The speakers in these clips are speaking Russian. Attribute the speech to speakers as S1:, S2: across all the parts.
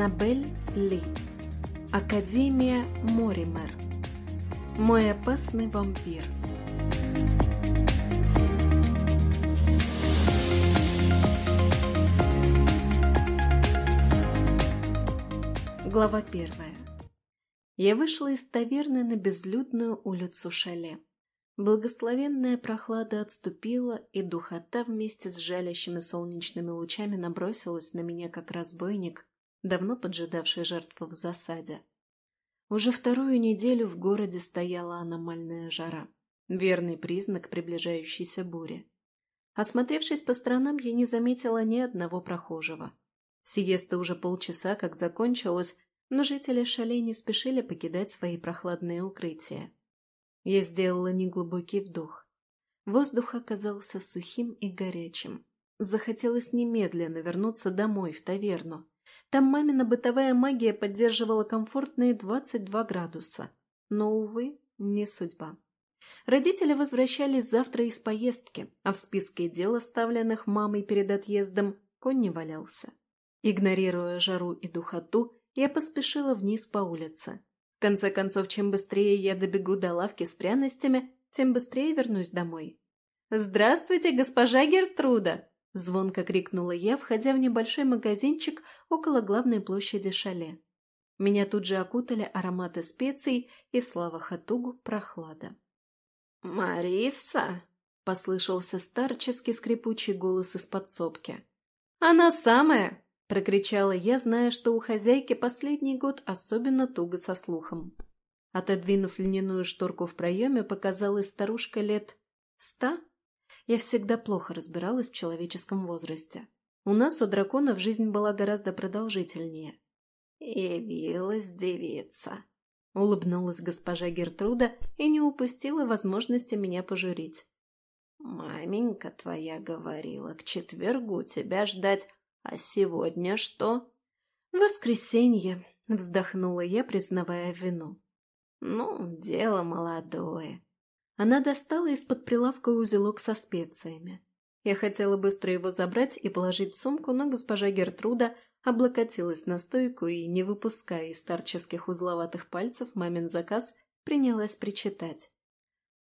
S1: Аннабель Ли. Академия Моример. Мой опасный вампир. Глава первая. Я вышла из таверны на безлюдную улицу Шале. Благословенная прохлада отступила, и духота вместе с жалящими солнечными лучами набросилась на меня, как разбойник, давно поджидавший жертву в засаде. Уже вторую неделю в городе стояла аномальная жара, верный признак приближающейся бури. Осмотревшись по сторонам, я не заметила ни одного прохожего. Сиеста уже полчаса как закончилась, но жители шале не спешили покидать свои прохладные укрытия. Я сделала неглубокий вдох. Воздух оказался сухим и горячим. Захотелось немедленно вернуться домой, в таверну. Там мамина бытовая магия поддерживала комфортные 22 градуса. Но, увы, не судьба. Родители возвращались завтра из поездки, а в списке дел, оставленных мамой перед отъездом, конь не валялся. Игнорируя жару и духоту, я поспешила вниз по улице. В конце концов, чем быстрее я добегу до лавки с пряностями, тем быстрее вернусь домой. «Здравствуйте, госпожа Гертруда!» – звонко крикнула я, входя в небольшой магазинчик около главной площади шале. Меня тут же окутали ароматы специй и, слава Хатугу, прохлада.
S2: «Мариса!» – послышался старческий скрипучий голос из подсобки.
S1: «Она самая!» прокричала я, зная, что у хозяйки последний год особенно туго со слухом. Отодвинув льняную шторку в проеме, показалась старушка лет ста. Я всегда плохо разбиралась в человеческом возрасте. У нас, у драконов, жизнь была гораздо продолжительнее.
S2: «Явилась девица», —
S1: улыбнулась госпожа Гертруда и не упустила возможности меня пожурить.
S2: «Маменька твоя говорила, к четвергу тебя ждать а сегодня что?
S1: Воскресенье, вздохнула я, признавая вину.
S2: Ну, дело молодое.
S1: Она достала из-под прилавка узелок со специями. Я хотела быстро его забрать и положить в сумку, но госпожа Гертруда облокотилась на стойку и, не выпуская из старческих узловатых пальцев мамин заказ, принялась причитать.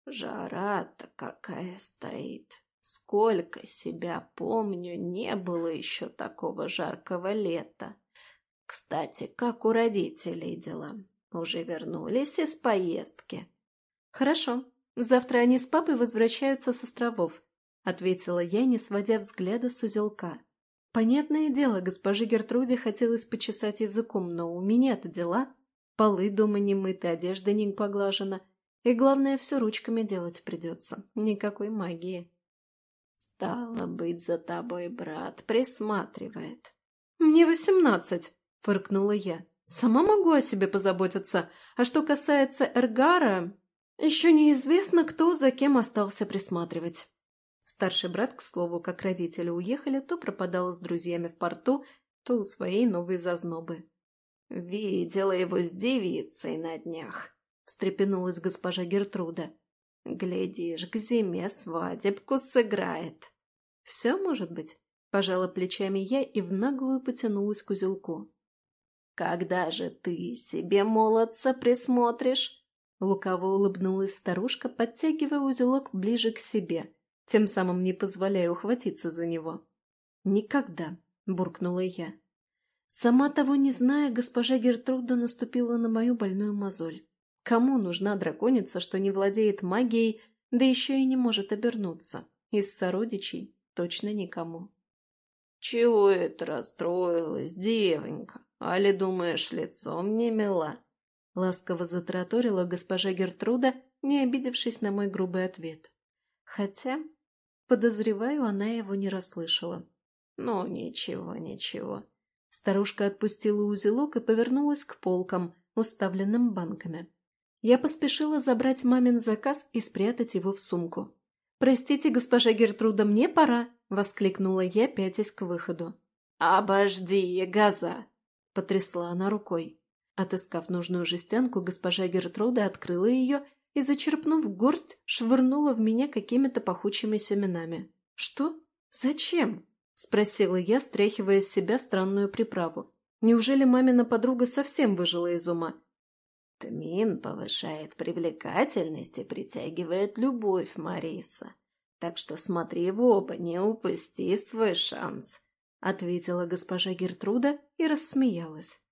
S2: «Жара-то какая стоит! Сколько себя помню, не было еще такого жаркого лета. Кстати, как у родителей дела? Уже вернулись из поездки?
S1: Хорошо. Завтра они с папой возвращаются с островов, ответила я, не сводя взгляда с узелка. Понятное дело, госпоже Гертруде хотелось почесать языком, но у меня-то дела. Полы дома не мыты, одежда не поглажена. И главное, все ручками делать придется. Никакой магии.
S2: «Стало быть, за тобой брат присматривает».
S1: «Мне восемнадцать», — фыркнула я. «Сама могу о себе позаботиться. А что касается Эргара, еще неизвестно, кто за кем остался присматривать». Старший брат, к слову, как родители уехали, то пропадал с друзьями в порту, то у своей новой зазнобы.
S2: «Видела его с девицей на днях», — встрепенулась госпожа Гертруда. Глядишь, к зиме свадебку сыграет.
S1: Все может быть. Пожала плечами я и в наглую потянулась к узелку.
S2: «Когда же ты себе молодца присмотришь?»
S1: Лукаво улыбнулась старушка, подтягивая узелок ближе к себе, тем самым не позволяя ухватиться за него. «Никогда!» — буркнула я. Сама того не зная, госпожа Гертруда наступила на мою больную мозоль. Кому нужна драконица, что не владеет магией, да еще и не может обернуться? Из сородичей точно никому.
S2: «Чего это расстроилась, девонька? Али, думаешь, лицом не мила?»
S1: Ласково затраторила госпожа Гертруда, не обидевшись на мой грубый ответ. Хотя, подозреваю, она его не расслышала.
S2: «Ну, ничего, ничего».
S1: Старушка отпустила узелок и повернулась к полкам, уставленным банками. Я поспешила забрать мамин заказ и спрятать его в сумку. «Простите, госпожа Гертруда, мне пора!» — воскликнула я, пятясь к выходу.
S2: «Обожди, газа!»
S1: — потрясла она рукой. Отыскав нужную жестянку, госпожа Гертруда открыла ее и, зачерпнув горсть, швырнула в меня какими-то пахучими семенами. «Что? Зачем?» — спросила я, стряхивая с себя странную приправу. Неужели мамина подруга совсем выжила из ума?
S2: Тмин повышает привлекательность и притягивает любовь Мариса. Так что смотри в оба, не упусти свой шанс», — ответила госпожа Гертруда и рассмеялась.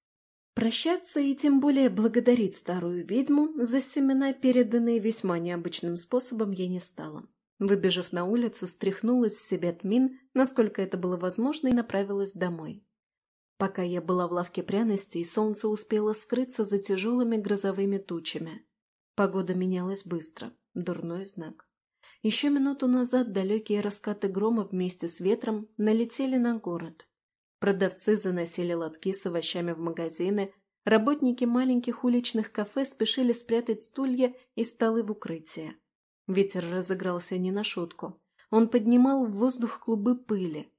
S1: Прощаться и тем более благодарить старую ведьму за семена, переданные весьма необычным способом, я не стала. Выбежав на улицу, стряхнула с себя тмин, насколько это было возможно, и направилась домой. Пока я была в лавке пряностей, солнце успело скрыться за тяжелыми грозовыми тучами. Погода менялась быстро. Дурной знак. Еще минуту назад далекие раскаты грома вместе с ветром налетели на город. Продавцы заносили лотки с овощами в магазины, работники маленьких уличных кафе спешили спрятать стулья и столы в укрытие. Ветер разыгрался не на шутку. Он поднимал в воздух клубы пыли,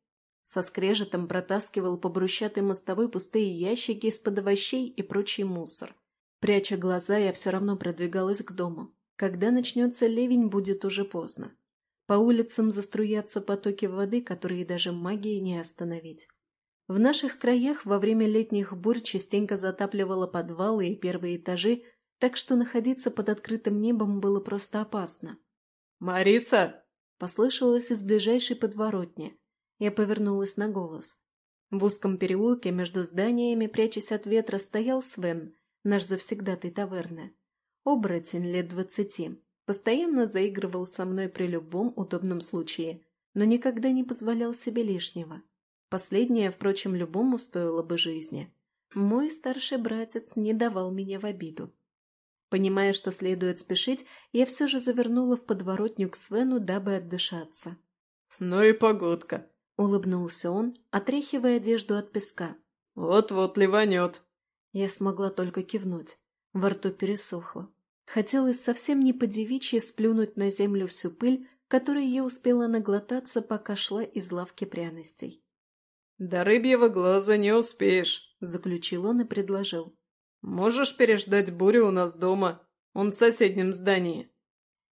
S1: со скрежетом протаскивал по брусчатой мостовой пустые ящики из-под овощей и прочий мусор. Пряча глаза, я все равно продвигалась к дому. Когда начнется ливень, будет уже поздно. По улицам заструятся потоки воды, которые даже магией не остановить. В наших краях во время летних бурь частенько затапливало подвалы и первые этажи, так что находиться под открытым небом было просто опасно.
S2: «Мариса!»
S1: — послышалось из ближайшей подворотни. Я повернулась на голос. В узком переулке между зданиями, прячась от ветра, стоял Свен, наш завсегдатый таверны. Оборотень лет двадцати. Постоянно заигрывал со мной при любом удобном случае, но никогда не позволял себе лишнего. Последнее, впрочем, любому стоило бы жизни. Мой старший братец не давал меня в обиду. Понимая, что следует спешить, я все же завернула в подворотню к Свену, дабы отдышаться.
S2: «Ну и погодка!»
S1: Улыбнулся он, отряхивая одежду от песка.
S2: «Вот-вот ливанет».
S1: Я смогла только кивнуть. Во рту пересохло. Хотелось совсем не по-девичьи сплюнуть на землю всю пыль, которой я успела наглотаться, пока шла из лавки пряностей.
S2: «До рыбьего глаза не успеешь», —
S1: заключил он и предложил.
S2: «Можешь переждать бурю у нас дома? Он в соседнем здании».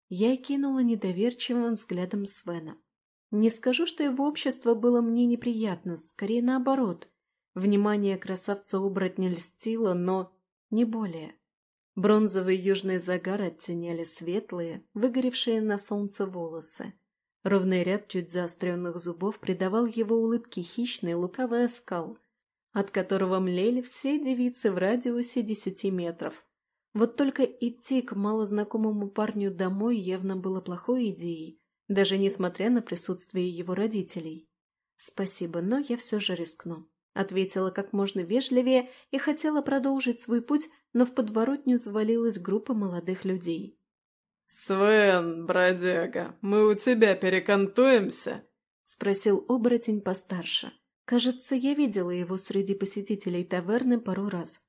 S1: Я кинула недоверчивым взглядом Свена. Не скажу, что его общество было мне неприятно, скорее наоборот. Внимание красавца-оборотня льстило, но не более. Бронзовый южный загар оттеняли светлые, выгоревшие на солнце волосы. Ровный ряд чуть заостренных зубов придавал его улыбке хищный лукавый оскал, от которого млели все девицы в радиусе десяти метров. Вот только идти к малознакомому парню домой явно было плохой идеей, даже несмотря на присутствие его родителей. «Спасибо, но я все же рискну», — ответила как можно вежливее и хотела продолжить свой путь, но в подворотню завалилась группа молодых людей.
S2: «Свен, бродяга, мы у тебя перекантуемся?»
S1: — спросил оборотень постарше. Кажется, я видела его среди посетителей таверны пару раз.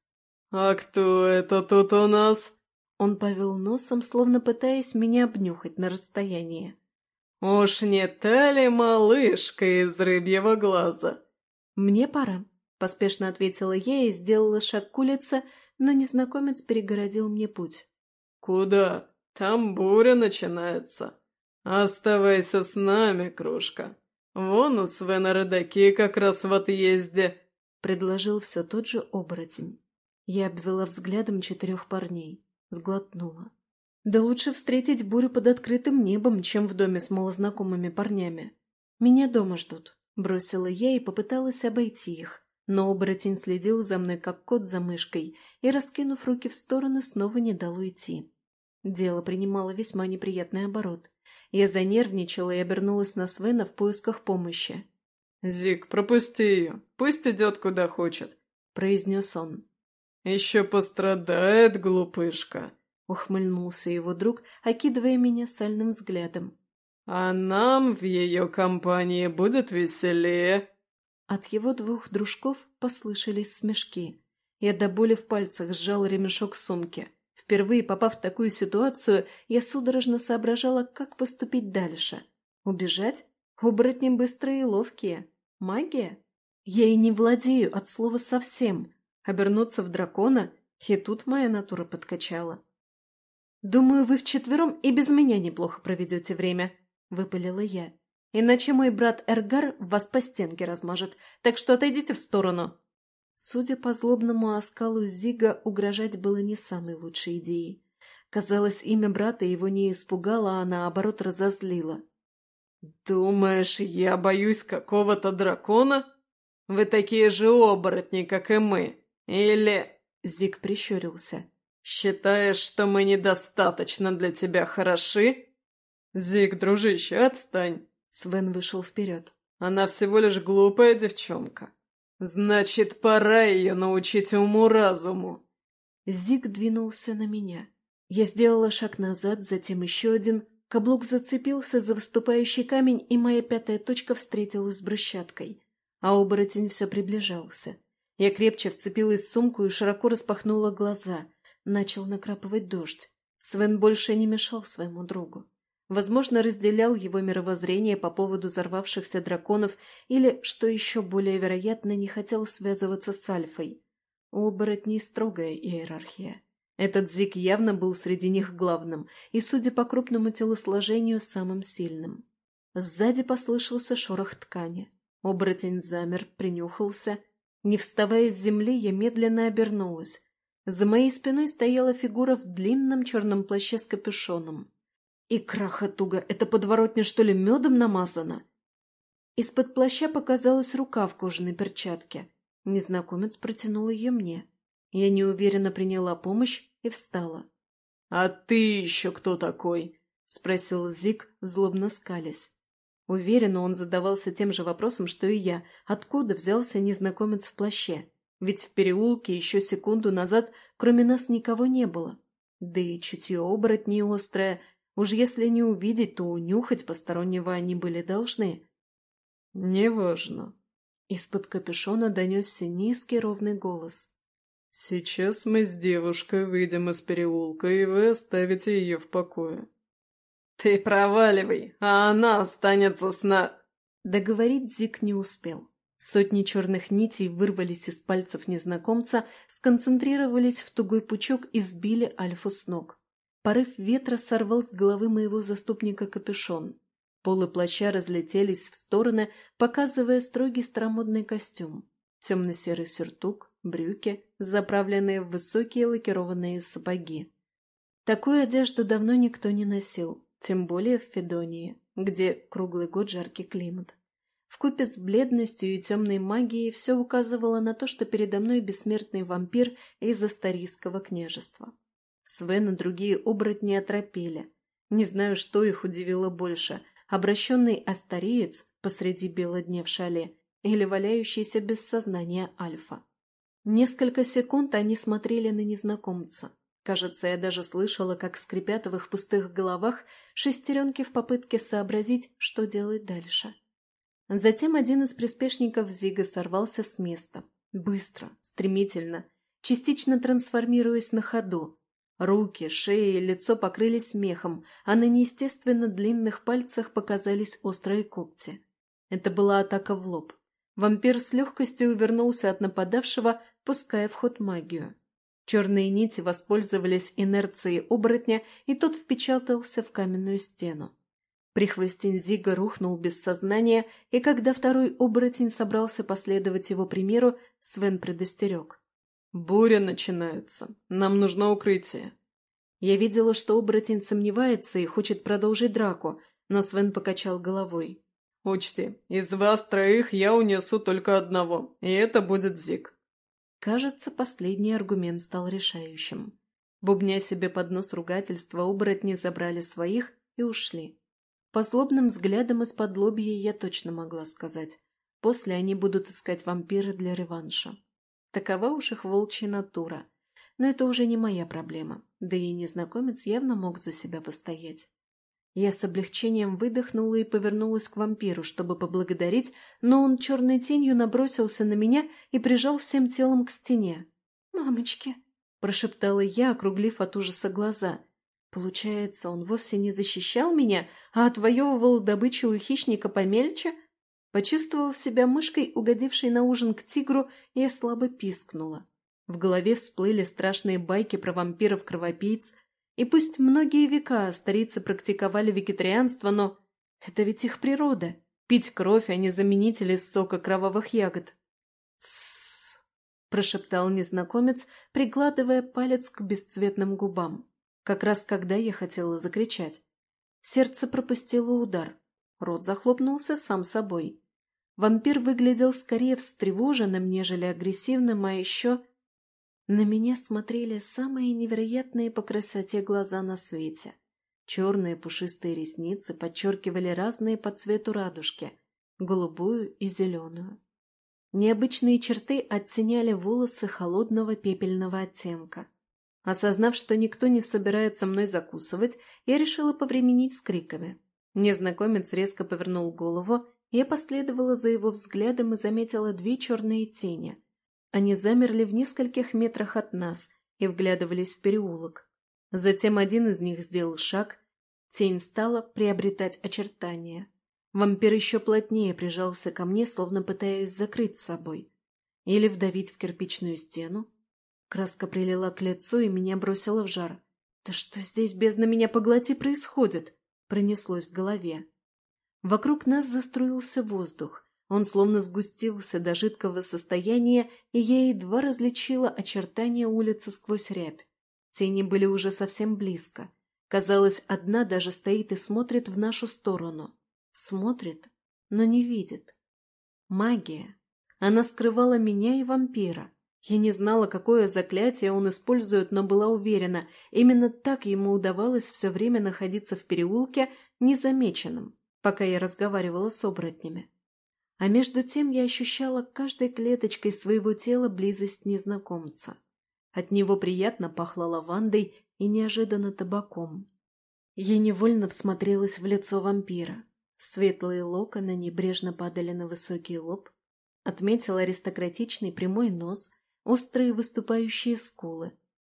S2: «А кто это тут у нас?»
S1: Он повел носом, словно пытаясь меня обнюхать на расстоянии.
S2: «Уж не та ли малышка из рыбьего глаза?»
S1: «Мне пора», — поспешно ответила я и сделала шаг к улице, но незнакомец перегородил мне путь.
S2: «Куда? Там буря начинается. Оставайся с нами, кружка. Вон у Свена родаки как раз в отъезде», —
S1: предложил все тот же оборотень. Я обвела взглядом четырех парней, сглотнула. Да лучше встретить бурю под открытым небом, чем в доме с малознакомыми парнями. Меня дома ждут. Бросила я и попыталась обойти их. Но оборотень следил за мной, как кот за мышкой, и, раскинув руки в сторону, снова не дал уйти. Дело принимало весьма неприятный оборот. Я занервничала и обернулась на Свена в поисках помощи.
S2: «Зик, пропусти ее. Пусть идет куда хочет», — произнес он. «Еще пострадает, глупышка»,
S1: Ухмыльнулся его друг, окидывая меня сальным взглядом.
S2: «А нам в ее компании будет веселее!»
S1: От его двух дружков послышались смешки. Я до боли в пальцах сжал ремешок сумки. Впервые попав в такую ситуацию, я судорожно соображала, как поступить дальше. Убежать? Оборотни быстрые и ловкие. Магия? Я и не владею от слова совсем. Обернуться в дракона? И тут моя натура подкачала. «Думаю, вы вчетвером и без меня неплохо проведете время», — выпалила я. «Иначе мой брат Эргар вас по стенке размажет, так что отойдите в сторону». Судя по злобному оскалу Зига, угрожать было не самой лучшей идеей. Казалось, имя брата его не испугало, а наоборот разозлило.
S2: «Думаешь, я боюсь какого-то дракона? Вы такие же оборотни, как и мы. Или...» Зиг прищурился. «Считаешь, что мы недостаточно для тебя хороши?» «Зиг, дружище, отстань!» Свен вышел вперед. «Она всего лишь глупая девчонка. Значит, пора ее научить уму-разуму!»
S1: Зиг двинулся на меня. Я сделала шаг назад, затем еще один. Каблук зацепился за выступающий камень, и моя пятая точка встретилась с брусчаткой. А оборотень все приближался. Я крепче вцепилась в сумку и широко распахнула глаза. Начал накрапывать дождь. Свен больше не мешал своему другу. Возможно, разделял его мировоззрение по поводу взорвавшихся драконов или, что еще более вероятно, не хотел связываться с Альфой. У строгая иерархия. Этот Зик явно был среди них главным и, судя по крупному телосложению, самым сильным. Сзади послышался шорох ткани. Оборотень замер, принюхался не вставая с земли, я медленно обернулась. За моей спиной стояла фигура в длинном черном плаще с капюшоном. И крахотуга, это подворотня что ли медом намазана? Из-под плаща показалась рука в кожаной перчатке. Незнакомец протянул ее мне. Я неуверенно приняла помощь и встала.
S2: — А ты еще кто такой? — спросил Зик, злобно скалясь.
S1: Уверенно он задавался тем же вопросом, что и я. Откуда взялся незнакомец в плаще? Ведь в переулке еще секунду назад кроме нас никого не было. Да и чутье оборотней острое. Уж если не увидеть, то унюхать постороннего они были должны.
S2: «Неважно».
S1: Из-под капюшона донесся низкий ровный голос.
S2: «Сейчас мы с девушкой выйдем из переулка, и вы оставите ее в покое. «Ты проваливай, а она останется с на...»
S1: Договорить Зик не успел. Сотни черных нитей вырвались из пальцев незнакомца, сконцентрировались в тугой пучок и сбили Альфу с ног. Порыв ветра сорвал с головы моего заступника капюшон. Полы плаща разлетелись в стороны, показывая строгий старомодный костюм. Темно-серый сюртук, брюки, заправленные в высокие лакированные сапоги. Такую одежду давно никто не носил, тем более в Федонии, где круглый год жаркий климат. Вкупе с бледностью и темной магией все указывало на то, что передо мной бессмертный вампир из Астарийского княжества. Свен и другие оборотни оторопели. Не знаю, что их удивило больше – обращенный астариец посреди бела дня в шале или валяющийся без сознания альфа. Несколько секунд они смотрели на незнакомца. Кажется, я даже слышала, как скрипят в их пустых головах шестеренки в попытке сообразить, что делать дальше. Затем один из приспешников Зига сорвался с места. Быстро, стремительно, частично трансформируясь на ходу. Руки, шея и лицо покрылись мехом, а на неестественно длинных пальцах показались острые когти. Это была атака в лоб. Вампир с легкостью увернулся от нападавшего, пуская в ход магию. Черные нити воспользовались инерцией оборотня, и тот впечатался в каменную стену. Прихвостень Зига рухнул без сознания, и когда второй оборотень собрался последовать его примеру, Свен предостерег.
S2: «Буря начинается. Нам нужно укрытие».
S1: Я видела, что оборотень сомневается и хочет продолжить драку, но Свен покачал головой.
S2: «Учти, из вас троих я унесу только одного, и это будет Зиг.
S1: Кажется, последний аргумент стал решающим. Бубня себе под нос ругательства, оборотни забрали своих и ушли. По злобным взглядам из-под лобья я точно могла сказать. После они будут искать вампира для реванша. Такова уж их волчья натура. Но это уже не моя проблема, да и незнакомец явно мог за себя постоять. Я с облегчением выдохнула и повернулась к вампиру, чтобы поблагодарить, но он черной тенью набросился на меня и прижал всем телом к стене. «Мамочки!» – прошептала я, округлив от ужаса глаза. «Получается, он вовсе не защищал меня, а отвоевывал добычу у хищника помельче?» Почувствовав себя мышкой, угодившей на ужин к тигру, я слабо пискнула. В голове всплыли страшные байки про вампиров-кровопийц – и пусть многие века старицы практиковали вегетарианство, но это ведь их природа – пить кровь, а не заменитель из сока кровавых ягод. – прошептал незнакомец, прикладывая палец к бесцветным губам. Как раз когда я хотела закричать. Сердце пропустило удар. Рот захлопнулся сам собой. Вампир выглядел скорее встревоженным, нежели агрессивным, а еще... На меня смотрели самые невероятные по красоте глаза на свете. Черные пушистые ресницы подчеркивали разные по цвету радужки – голубую и зеленую. Необычные черты оттеняли волосы холодного пепельного оттенка. Осознав, что никто не собирается мной закусывать, я решила повременить с криками. Незнакомец резко повернул голову, я последовала за его взглядом и заметила две черные тени. Они замерли в нескольких метрах от нас и вглядывались в переулок. Затем один из них сделал шаг, тень стала приобретать очертания. Вампир еще плотнее прижался ко мне, словно пытаясь закрыть собой. Или вдавить в кирпичную стену. Краска прилила к лицу и меня бросила в жар. «Да что здесь без на меня поглоти происходит?» Пронеслось в голове. Вокруг нас заструился воздух. Он словно сгустился до жидкого состояния, и я едва различила очертания улицы сквозь рябь. Тени были уже совсем близко. Казалось, одна даже стоит и смотрит в нашу сторону. Смотрит, но не видит. Магия. Она скрывала меня и вампира. Я не знала, какое заклятие он использует, но была уверена, именно так ему удавалось все время находиться в переулке незамеченным, пока я разговаривала с оборотнями. А между тем я ощущала каждой клеточкой своего тела близость незнакомца. От него приятно пахло лавандой и неожиданно табаком. Я невольно всмотрелась в лицо вампира. Светлые локоны небрежно падали на высокий лоб. Отметила аристократичный прямой нос, острые выступающие скулы.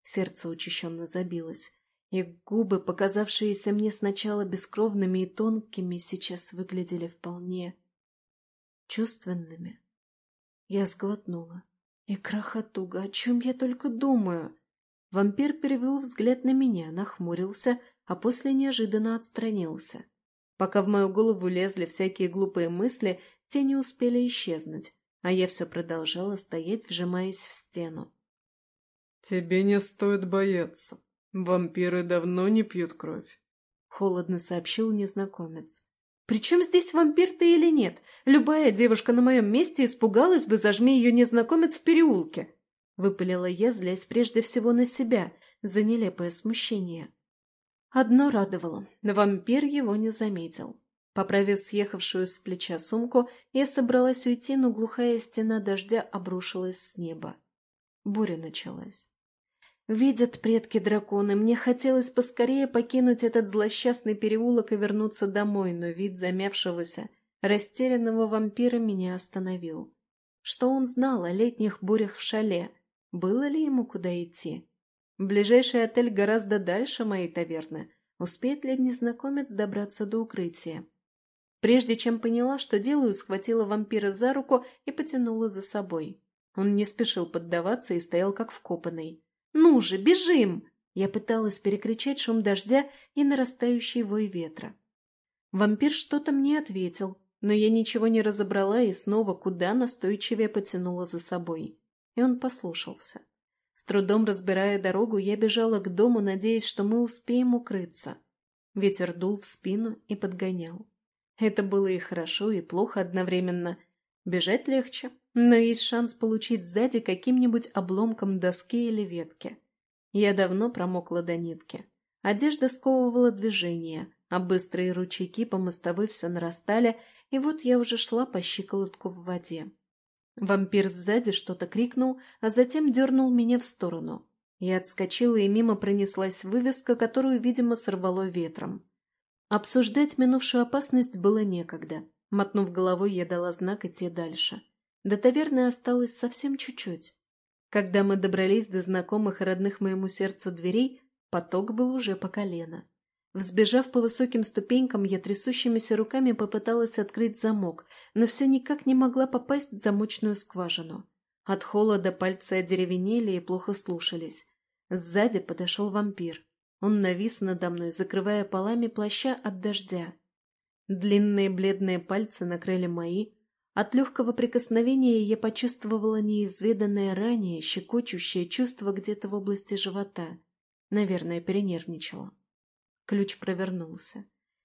S1: Сердце учащенно забилось, и губы, показавшиеся мне сначала бескровными и тонкими, сейчас выглядели вполне чувственными. Я сглотнула. И крохотуга, о чем я только думаю? Вампир перевел взгляд на меня, нахмурился, а после неожиданно отстранился. Пока в мою голову лезли всякие глупые мысли, те не успели исчезнуть, а я все продолжала стоять, вжимаясь в стену.
S3: «Тебе не стоит бояться. Вампиры давно не пьют кровь», —
S1: холодно сообщил незнакомец. «При чем здесь вампир ты или нет? Любая девушка на моем месте испугалась бы, зажми ее незнакомец в переулке!» Выпалила я, злясь прежде всего на себя, за нелепое смущение. Одно радовало — вампир его не заметил. Поправив съехавшую с плеча сумку, я собралась уйти, но глухая стена дождя обрушилась с неба. Буря началась. Видят предки драконы, мне хотелось поскорее покинуть этот злосчастный переулок и вернуться домой, но вид замявшегося, растерянного вампира меня остановил. Что он знал о летних бурях в шале? Было ли ему куда идти? Ближайший отель гораздо дальше моей таверны. Успеет ли незнакомец добраться до укрытия? Прежде чем поняла, что делаю, схватила вампира за руку и потянула за собой. Он не спешил поддаваться и стоял как вкопанный. «Ну же, бежим!» Я пыталась перекричать шум дождя и нарастающий вой ветра. Вампир что-то мне ответил, но я ничего не разобрала и снова куда настойчивее потянула за собой. И он послушался. С трудом разбирая дорогу, я бежала к дому, надеясь, что мы успеем укрыться. Ветер дул в спину и подгонял. Это было и хорошо, и плохо одновременно. Бежать легче, но есть шанс получить сзади каким-нибудь обломком доски или ветки. Я давно промокла до нитки. Одежда сковывала движение, а быстрые ручейки по мостовой все нарастали, и вот я уже шла по щиколотку в воде. Вампир сзади что-то крикнул, а затем дернул меня в сторону. Я отскочила, и мимо пронеслась вывеска, которую, видимо, сорвало ветром. Обсуждать минувшую опасность было некогда. Мотнув головой, я дала знак идти дальше. До таверны осталось совсем чуть-чуть. Когда мы добрались до знакомых и родных моему сердцу дверей, поток был уже по колено. Взбежав по высоким ступенькам, я трясущимися руками попыталась открыть замок, но все никак не могла попасть в замочную скважину. От холода пальцы одеревенели и плохо слушались. Сзади подошел вампир. Он навис надо мной, закрывая полами плаща от дождя. Длинные бледные пальцы накрыли мои, От легкого прикосновения я почувствовала неизведанное ранее щекочущее чувство где-то в области живота. Наверное, перенервничала. Ключ провернулся.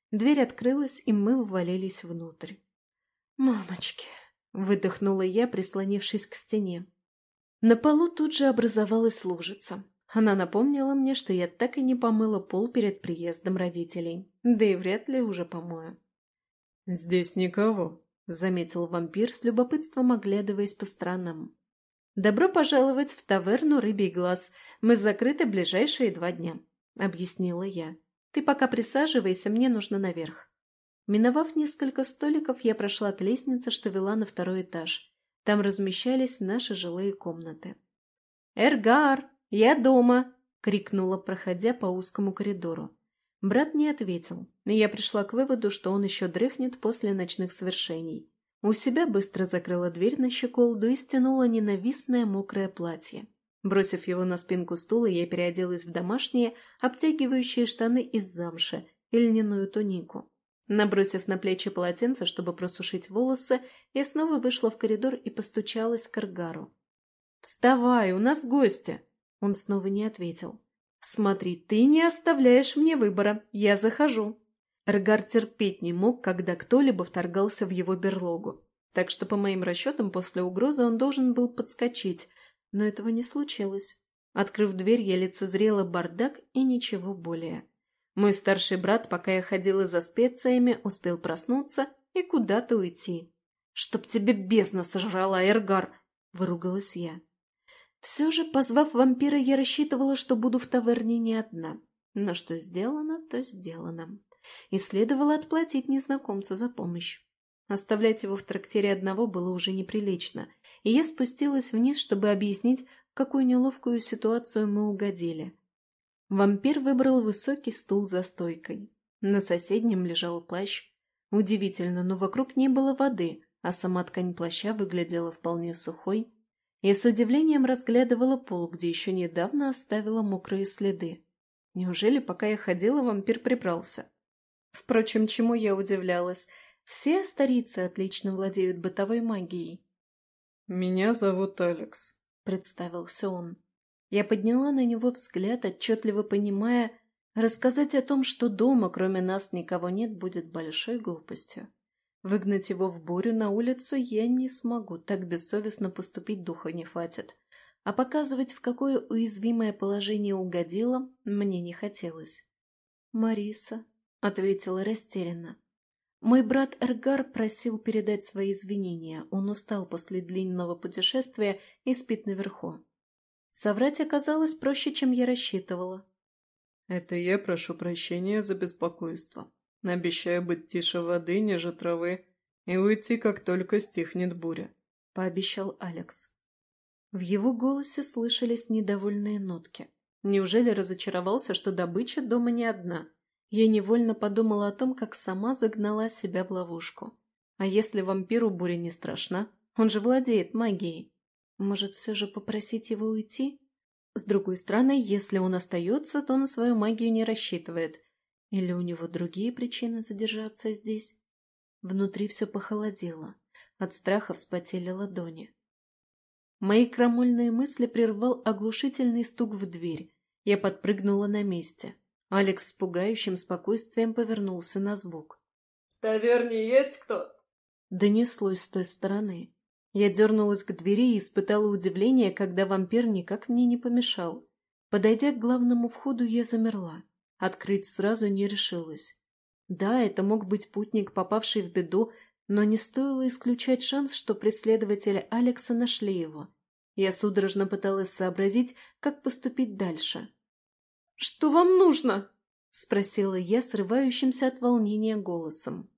S1: Дверь открылась, и мы ввалились внутрь. «Мамочки!» — выдохнула я, прислонившись к стене. На полу тут же образовалась лужица. Она напомнила мне, что я так и не помыла пол перед приездом родителей. Да и вряд ли уже помою.
S3: «Здесь никого», — заметил вампир с любопытством, оглядываясь по сторонам.
S1: «Добро пожаловать в таверну «Рыбий глаз». Мы закрыты ближайшие два дня», — объяснила я. «Ты пока присаживайся, мне нужно наверх». Миновав несколько столиков, я прошла к лестнице, что вела на второй этаж. Там размещались наши жилые комнаты. «Эргар, я дома!» — крикнула, проходя по узкому коридору. Брат не ответил, и я пришла к выводу, что он еще дрыхнет после ночных свершений. У себя быстро закрыла дверь на щеколду и стянула ненавистное мокрое платье. Бросив его на спинку стула, я переоделась в домашние, обтягивающие штаны из замши и льняную тунику. Набросив на плечи полотенце, чтобы просушить волосы, я снова вышла в коридор и постучалась к Аргару. «Вставай, у нас гости!» Он снова не ответил. «Смотри, ты не оставляешь мне выбора, я захожу». Эргар терпеть не мог, когда кто-либо вторгался в его берлогу. Так что, по моим расчетам, после угрозы он должен был подскочить, но этого не случилось. Открыв дверь, я лицезрела бардак и ничего более. Мой старший брат, пока я ходила за специями, успел проснуться и куда-то уйти. «Чтоб тебе бездна сожрала, Эргар!» — выругалась я. Все же, позвав вампира, я рассчитывала, что буду в таверне не одна. Но что сделано, то сделано. И следовало отплатить незнакомцу за помощь. Оставлять его в трактире одного было уже неприлично, и я спустилась вниз, чтобы объяснить, в какую неловкую ситуацию мы угодили. Вампир выбрал высокий стул за стойкой. На соседнем лежал плащ. Удивительно, но вокруг не было воды, а сама ткань плаща выглядела вполне сухой. И с удивлением разглядывала пол, где еще недавно оставила мокрые следы. Неужели, пока я ходила, вампир прибрался? Впрочем, чему я удивлялась? Все старицы отлично владеют бытовой магией.
S3: «Меня зовут Алекс», —
S1: представился он. Я подняла на него взгляд, отчетливо понимая, рассказать о том, что дома, кроме нас, никого нет, будет большой глупостью. Выгнать его в бурю на улицу я не смогу, так бессовестно поступить духа не хватит. А показывать, в какое уязвимое положение угодила, мне не хотелось. «Мариса», — ответила растерянно. Мой брат Эргар просил передать свои извинения. Он устал после длинного путешествия и спит наверху. Соврать оказалось проще, чем я рассчитывала.
S3: «Это я прошу прощения за беспокойство. Обещаю быть тише воды, ниже травы, и уйти, как только стихнет буря», — пообещал Алекс.
S1: В его голосе слышались недовольные нотки. Неужели разочаровался, что добыча дома не одна? Я невольно подумала о том, как сама загнала себя в ловушку. А если вампиру буря не страшна? Он же владеет магией. Может, все же попросить его уйти? С другой стороны, если он остается, то на свою магию не рассчитывает. Или у него другие причины задержаться здесь? Внутри все похолодело. От страха вспотели ладони. Мои крамольные мысли прервал оглушительный стук в дверь. Я подпрыгнула на месте. Алекс с пугающим спокойствием повернулся на звук.
S3: «В таверне есть кто?»
S1: Донеслось с той стороны. Я дернулась к двери и испытала удивление, когда вампир никак мне не помешал. Подойдя к главному входу, я замерла. Открыть сразу не решилась. Да, это мог быть путник, попавший в беду, но не стоило исключать шанс, что преследователи Алекса нашли его. Я судорожно пыталась сообразить, как поступить дальше. «Что вам нужно?» — спросила я срывающимся от волнения голосом.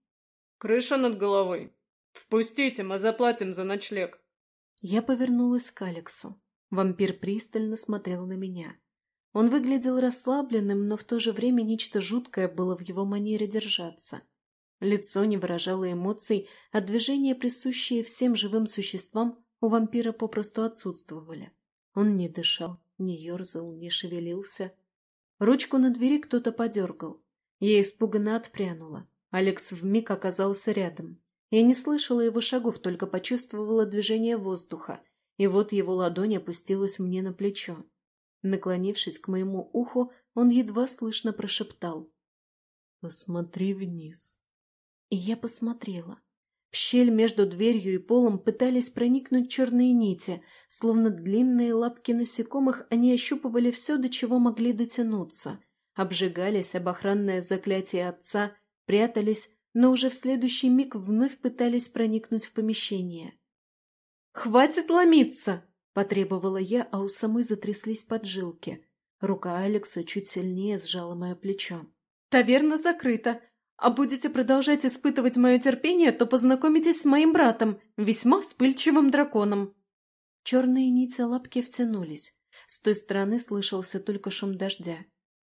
S3: «Крыша над головой», «Впустите, мы заплатим за ночлег!»
S1: Я повернулась к Алексу. Вампир пристально смотрел на меня. Он выглядел расслабленным, но в то же время нечто жуткое было в его манере держаться. Лицо не выражало эмоций, а движения, присущие всем живым существам, у вампира попросту отсутствовали. Он не дышал, не ерзал, не шевелился. Ручку на двери кто-то подергал. Я испуганно отпрянула. Алекс вмиг оказался рядом. Я не слышала его шагов, только почувствовала движение воздуха, и вот его ладонь опустилась мне на плечо. Наклонившись к моему уху, он едва слышно прошептал. «Посмотри вниз». И я посмотрела. В щель между дверью и полом пытались проникнуть черные нити, словно длинные лапки насекомых, они ощупывали все, до чего могли дотянуться. Обжигались об охранное заклятие отца, прятались, но уже в следующий миг вновь пытались проникнуть в помещение. «Хватит ломиться!» – потребовала я, а у самой затряслись поджилки. Рука Алекса чуть сильнее сжала мое плечо. «Таверна закрыта. А будете продолжать испытывать мое терпение, то познакомитесь с моим братом, весьма вспыльчивым драконом». Черные нити лапки втянулись. С той стороны слышался только шум дождя.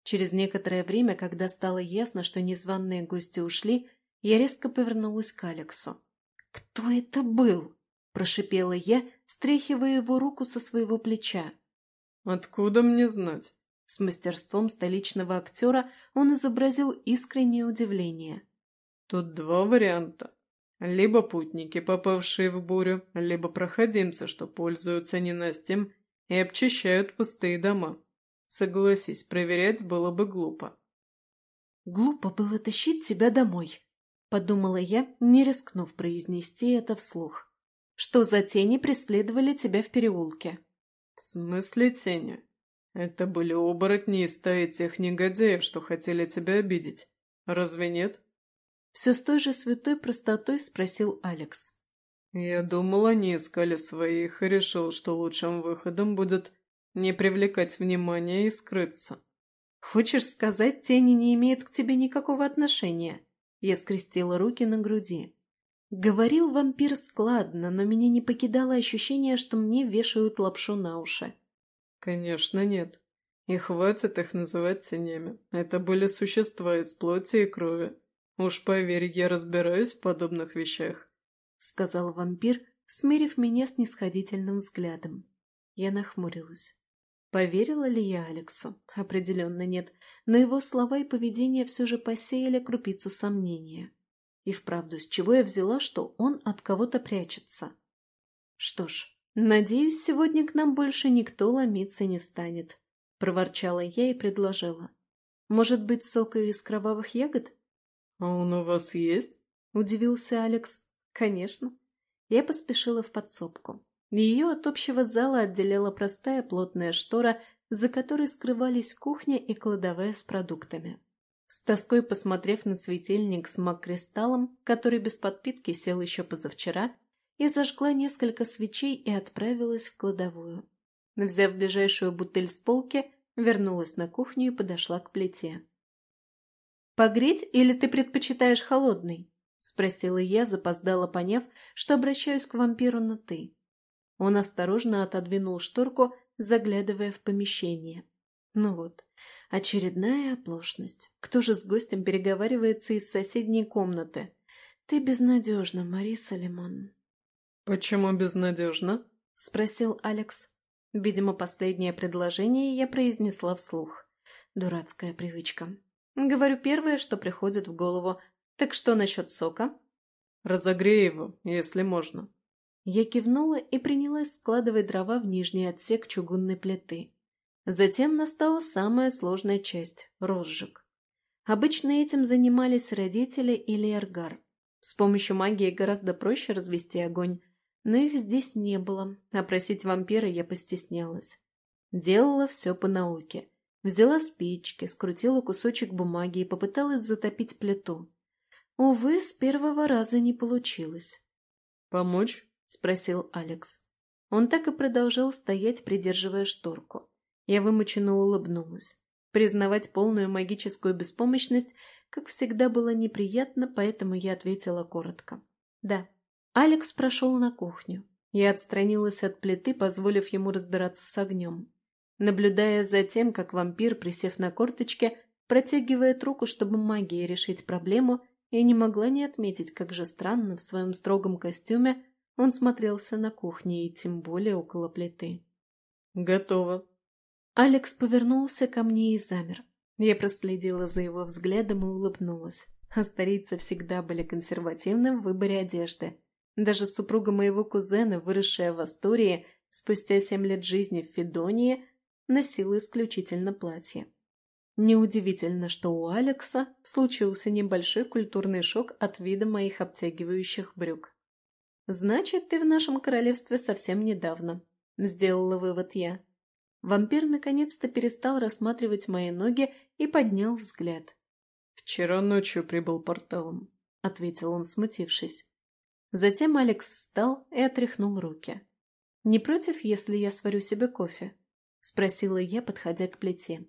S1: Через некоторое время, когда стало ясно, что незваные гости ушли, я резко повернулась к Алексу. «Кто это был?» – прошипела я, стряхивая его руку со своего плеча.
S3: «Откуда мне знать?»
S1: С мастерством столичного актера он изобразил искреннее удивление.
S3: «Тут два варианта. Либо путники, попавшие в бурю, либо проходимцы, что пользуются ненастьем и обчищают пустые дома. Согласись, проверять было бы глупо».
S1: «Глупо было тащить тебя домой», — подумала я, не рискнув произнести это вслух. «Что за тени преследовали тебя в переулке?»
S3: «В смысле тени?» Это были оборотни из стаи тех негодяев, что хотели тебя обидеть. Разве нет?
S1: Все с той же святой простотой спросил Алекс.
S3: Я думал, они искали своих и решил, что лучшим выходом будет не привлекать внимания и скрыться.
S1: Хочешь сказать, тени не имеют к тебе никакого отношения? Я скрестила руки на груди. Говорил вампир складно, но меня не покидало ощущение, что мне вешают лапшу на уши.
S3: Конечно, нет. И хватит их называть тенями. Это были существа из плоти и крови. Уж поверь, я разбираюсь в подобных вещах.
S1: Сказал вампир, смерив меня снисходительным взглядом. Я нахмурилась. Поверила ли я Алексу? Определенно нет, но его слова и поведение все же посеяли крупицу сомнения. И вправду, с чего я взяла, что он от кого-то прячется? Что ж, «Надеюсь, сегодня к нам больше никто ломиться не станет», — проворчала я и предложила. «Может быть, сок из кровавых ягод?»
S3: «А он у вас есть?»
S1: — удивился Алекс. «Конечно». Я поспешила в подсобку. Ее от общего зала отделяла простая плотная штора, за которой скрывались кухня и кладовая с продуктами. С тоской посмотрев на светильник с маг-кристаллом, который без подпитки сел еще позавчера, я зажгла несколько свечей и отправилась в кладовую. Взяв ближайшую бутыль с полки, вернулась на кухню и подошла к плите. «Погреть или ты предпочитаешь холодный?» — спросила я, запоздала, поняв, что обращаюсь к вампиру на «ты». Он осторожно отодвинул шторку, заглядывая в помещение. Ну вот, очередная оплошность. Кто же с гостем переговаривается из соседней комнаты? Ты безнадежна, Мариса Лимон.
S3: «Почему безнадежно?»
S1: — спросил Алекс. Видимо, последнее предложение я произнесла вслух. Дурацкая привычка. Говорю первое, что приходит в голову. Так что насчет сока?
S3: Разогрей его, если можно.
S1: Я кивнула и принялась складывать дрова в нижний отсек чугунной плиты. Затем настала самая сложная часть – розжиг. Обычно этим занимались родители или эргар. С помощью магии гораздо проще развести огонь, но их здесь не было, а просить вампира я постеснялась. Делала все по науке. Взяла спички, скрутила кусочек бумаги и попыталась затопить плиту. Увы, с первого раза не получилось.
S3: «Помочь?» — спросил
S1: Алекс. Он так и продолжал стоять, придерживая шторку. Я вымученно улыбнулась. Признавать полную магическую беспомощность, как всегда, было неприятно, поэтому я ответила коротко. «Да». Алекс прошел на кухню. Я отстранилась от плиты, позволив ему разбираться с огнем. Наблюдая за тем, как вампир, присев на корточке, протягивает руку, чтобы магией решить проблему, я не могла не отметить, как же странно в своем строгом костюме он смотрелся на кухне и тем более около плиты.
S3: «Готово».
S1: Алекс повернулся ко мне и замер. Я проследила за его взглядом и улыбнулась. Астарийцы всегда были консервативны в выборе одежды. Даже супруга моего кузена, выросшая в Астории, спустя семь лет жизни в Федонии, носила исключительно платье. Неудивительно, что у Алекса случился небольшой культурный шок от вида моих обтягивающих брюк. «Значит, ты в нашем королевстве совсем недавно», — сделала вывод я. Вампир наконец-то перестал рассматривать мои ноги и поднял взгляд.
S3: «Вчера ночью прибыл порталом», — ответил он, смутившись.
S1: Затем Алекс встал и отряхнул руки. «Не против, если я сварю себе кофе?» — спросила я, подходя к плите.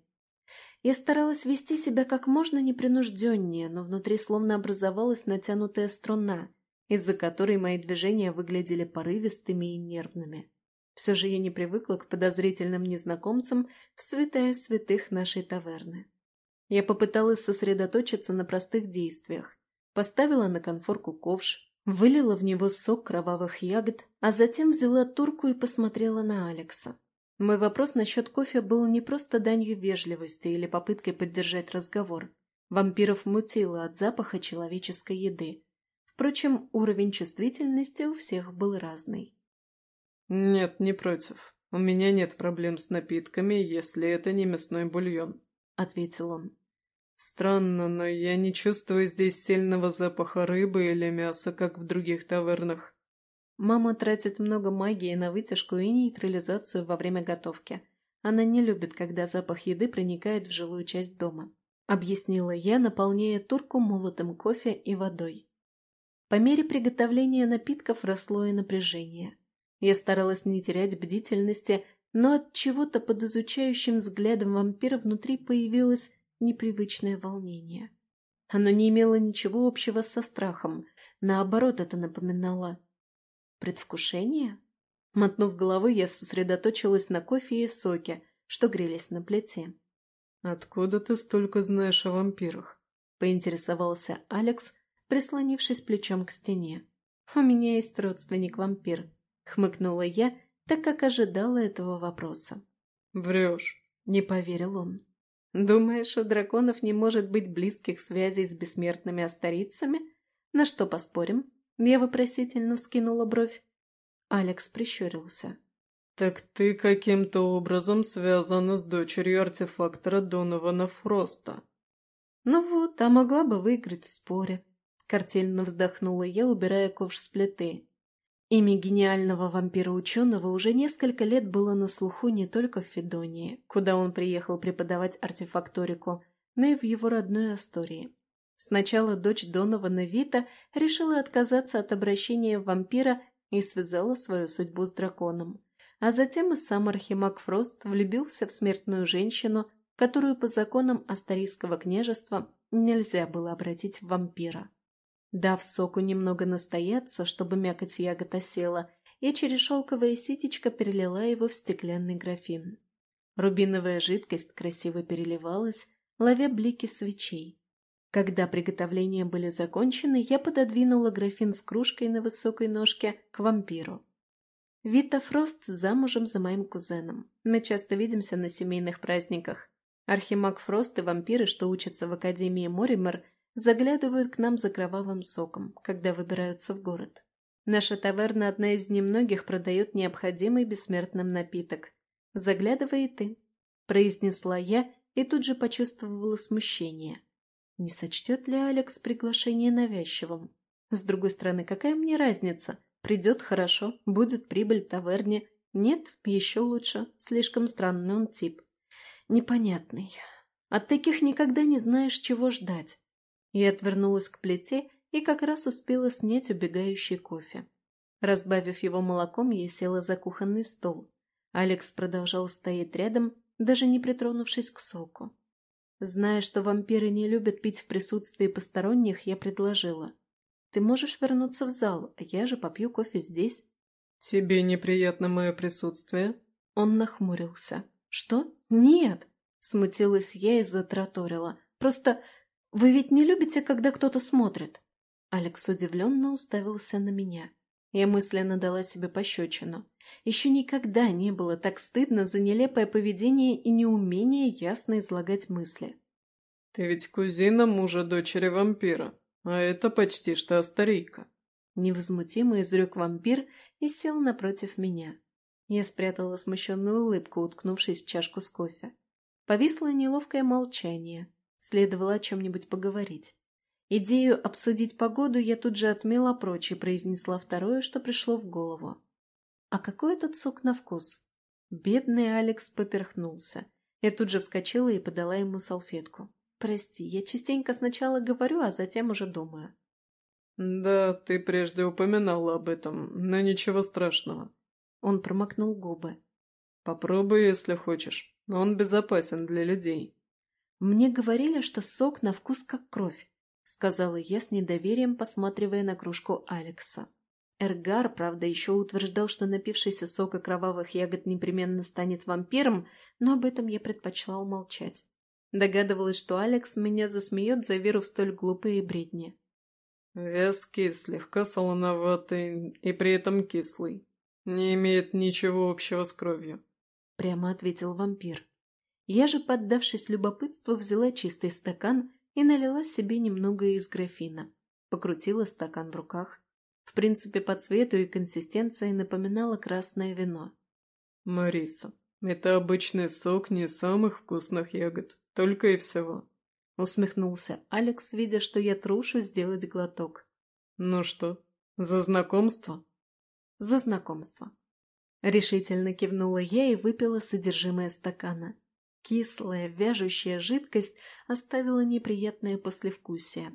S1: Я старалась вести себя как можно непринужденнее, но внутри словно образовалась натянутая струна, из-за которой мои движения выглядели порывистыми и нервными. Все же я не привыкла к подозрительным незнакомцам в святая святых нашей таверны. Я попыталась сосредоточиться на простых действиях. Поставила на конфорку ковш, вылила в него сок кровавых ягод, а затем взяла турку и посмотрела на Алекса. Мой вопрос насчет кофе был не просто данью вежливости или попыткой поддержать разговор. Вампиров мутило от запаха человеческой еды. Впрочем, уровень чувствительности у всех был разный.
S3: «Нет, не против. У меня нет проблем с напитками, если это не мясной бульон», — ответил он. «Странно, но я не чувствую здесь сильного запаха рыбы или мяса, как в других тавернах».
S1: Мама тратит много магии на вытяжку и нейтрализацию во время готовки. Она не любит, когда запах еды проникает в жилую часть дома. Объяснила я, наполняя турку молотым кофе и водой. По мере приготовления напитков росло и напряжение. Я старалась не терять бдительности, но от чего-то под изучающим взглядом вампира внутри появилось непривычное волнение. Оно не имело ничего общего со страхом, наоборот, это напоминало предвкушение. Мотнув головой, я сосредоточилась на кофе и соке, что грелись на плите.
S3: «Откуда ты столько знаешь о вампирах?»
S1: — поинтересовался Алекс, прислонившись плечом к стене. «У меня есть родственник-вампир», хмыкнула я, так как ожидала этого вопроса.
S3: «Врешь», —
S1: не поверил он. «Думаешь, у драконов не может быть близких связей с бессмертными астарицами? На что поспорим?» Я вопросительно вскинула бровь. Алекс прищурился.
S3: «Так ты каким-то образом связана с дочерью артефактора Донована Фроста».
S1: «Ну вот, а могла бы выиграть в споре», — картельно вздохнула я, убирая ковш с плиты. Имя гениального вампира-ученого уже несколько лет было на слуху не только в Федонии, куда он приехал преподавать артефакторику, но и в его родной Астории. Сначала дочь Донована Вита решила отказаться от обращения вампира и связала свою судьбу с драконом. А затем и сам Архимаг Фрост влюбился в смертную женщину, которую по законам Астарийского княжества нельзя было обратить в вампира. Дав соку немного настояться, чтобы мякоть ягод осела, я через шелковое ситечко перелила его в стеклянный графин. Рубиновая жидкость красиво переливалась, ловя блики свечей. Когда приготовления были закончены, я пододвинула графин с кружкой на высокой ножке к вампиру. Вита Фрост замужем за моим кузеном. Мы часто видимся на семейных праздниках. Архимаг Фрост и вампиры, что учатся в Академии Моример, заглядывают к нам за кровавым соком, когда выбираются в город. Наша таверна одна из немногих продает необходимый бессмертным напиток. Заглядывай ты, произнесла я и тут же почувствовала смущение. Не сочтет ли Алекс приглашение навязчивым? С другой стороны, какая мне разница? Придет хорошо, будет прибыль таверне. Нет, еще лучше. Слишком странный он тип. Непонятный. От таких никогда не знаешь, чего ждать. Я отвернулась к плите и как раз успела снять убегающий кофе. Разбавив его молоком, я села за кухонный стол. Алекс продолжал стоять рядом, даже не притронувшись к соку. Зная, что вампиры не любят пить в присутствии посторонних, я предложила. «Ты можешь вернуться в зал, а я же попью кофе здесь».
S3: «Тебе неприятно мое присутствие?»
S1: Он нахмурился. «Что? Нет!» Смутилась я и затраторила. «Просто вы ведь не любите, когда кто-то смотрит?» Алекс удивленно уставился на меня. Я мысленно дала себе пощечину. Еще никогда не было так стыдно за нелепое поведение и неумение ясно излагать мысли.
S3: Ты ведь кузина мужа дочери вампира, а это почти что старика.
S1: Невозмутимо изрек вампир и сел напротив меня. Я спрятала смущенную улыбку, уткнувшись в чашку с кофе. Повисло неловкое молчание. Следовало о чем-нибудь поговорить. Идею обсудить погоду я тут же отмела прочь и произнесла второе, что пришло в голову. «А какой этот сок на вкус?» Бедный Алекс поперхнулся. Я тут же вскочила и подала ему салфетку. «Прости, я частенько сначала говорю, а затем уже думаю».
S3: «Да, ты прежде упоминала об этом, но ничего страшного».
S1: Он промокнул губы.
S3: «Попробуй, если хочешь. Он безопасен для людей».
S1: «Мне говорили, что сок на вкус как кровь сказала я с недоверием, посматривая на кружку Алекса. Эргар, правда, еще утверждал, что напившийся сока кровавых ягод непременно станет вампиром, но об этом я предпочла умолчать. Догадывалась, что Алекс меня засмеет за веру в столь глупые бредни.
S3: Вязкий, слегка солоноватый и при этом кислый. Не имеет ничего общего с кровью.
S1: Прямо ответил вампир. Я же, поддавшись любопытству, взяла чистый стакан и налила себе немного из графина. Покрутила стакан в руках. В принципе, по цвету и консистенции напоминало красное вино.
S3: «Мариса, это обычный сок не самых вкусных ягод, только и всего», — усмехнулся
S1: Алекс, видя, что я трушу сделать глоток.
S3: «Ну что, за знакомство?»
S1: «За знакомство». Решительно кивнула я и выпила содержимое стакана. Кислая, вяжущая жидкость оставила неприятное послевкусие.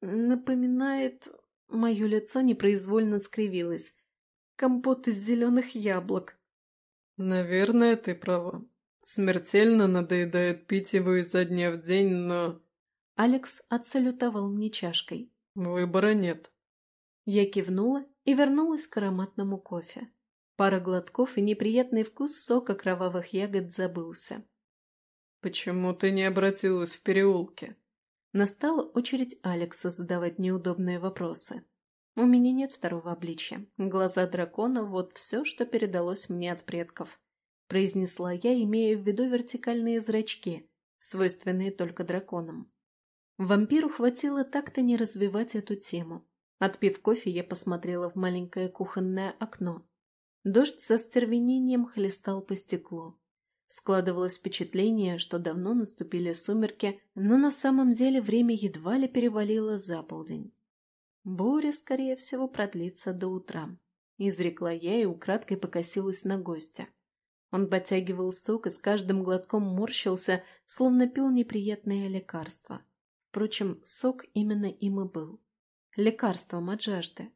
S1: Напоминает... Мое лицо непроизвольно скривилось. Компот из зеленых яблок.
S3: Наверное, ты права. Смертельно надоедает пить его изо дня в день, но...
S1: Алекс отсалютовал мне чашкой.
S3: Выбора нет.
S1: Я кивнула и вернулась к ароматному кофе. Пара глотков и неприятный вкус сока кровавых ягод забылся.
S3: «Почему ты не обратилась в переулке?»
S1: Настала очередь Алекса задавать неудобные вопросы. У меня нет второго обличия. Глаза дракона – вот все, что передалось мне от предков. Произнесла я, имея в виду вертикальные зрачки, свойственные только драконам. Вампиру хватило так-то не развивать эту тему. Отпив кофе, я посмотрела в маленькое кухонное окно. Дождь со стервенением хлестал по стеклу. Складывалось впечатление, что давно наступили сумерки, но на самом деле время едва ли перевалило за полдень. Буря, скорее всего, продлится до утра. Изрекла я и украдкой покосилась на гостя. Он подтягивал сок и с каждым глотком морщился, словно пил неприятное лекарство. Впрочем, сок именно им и был. Лекарством от жажды.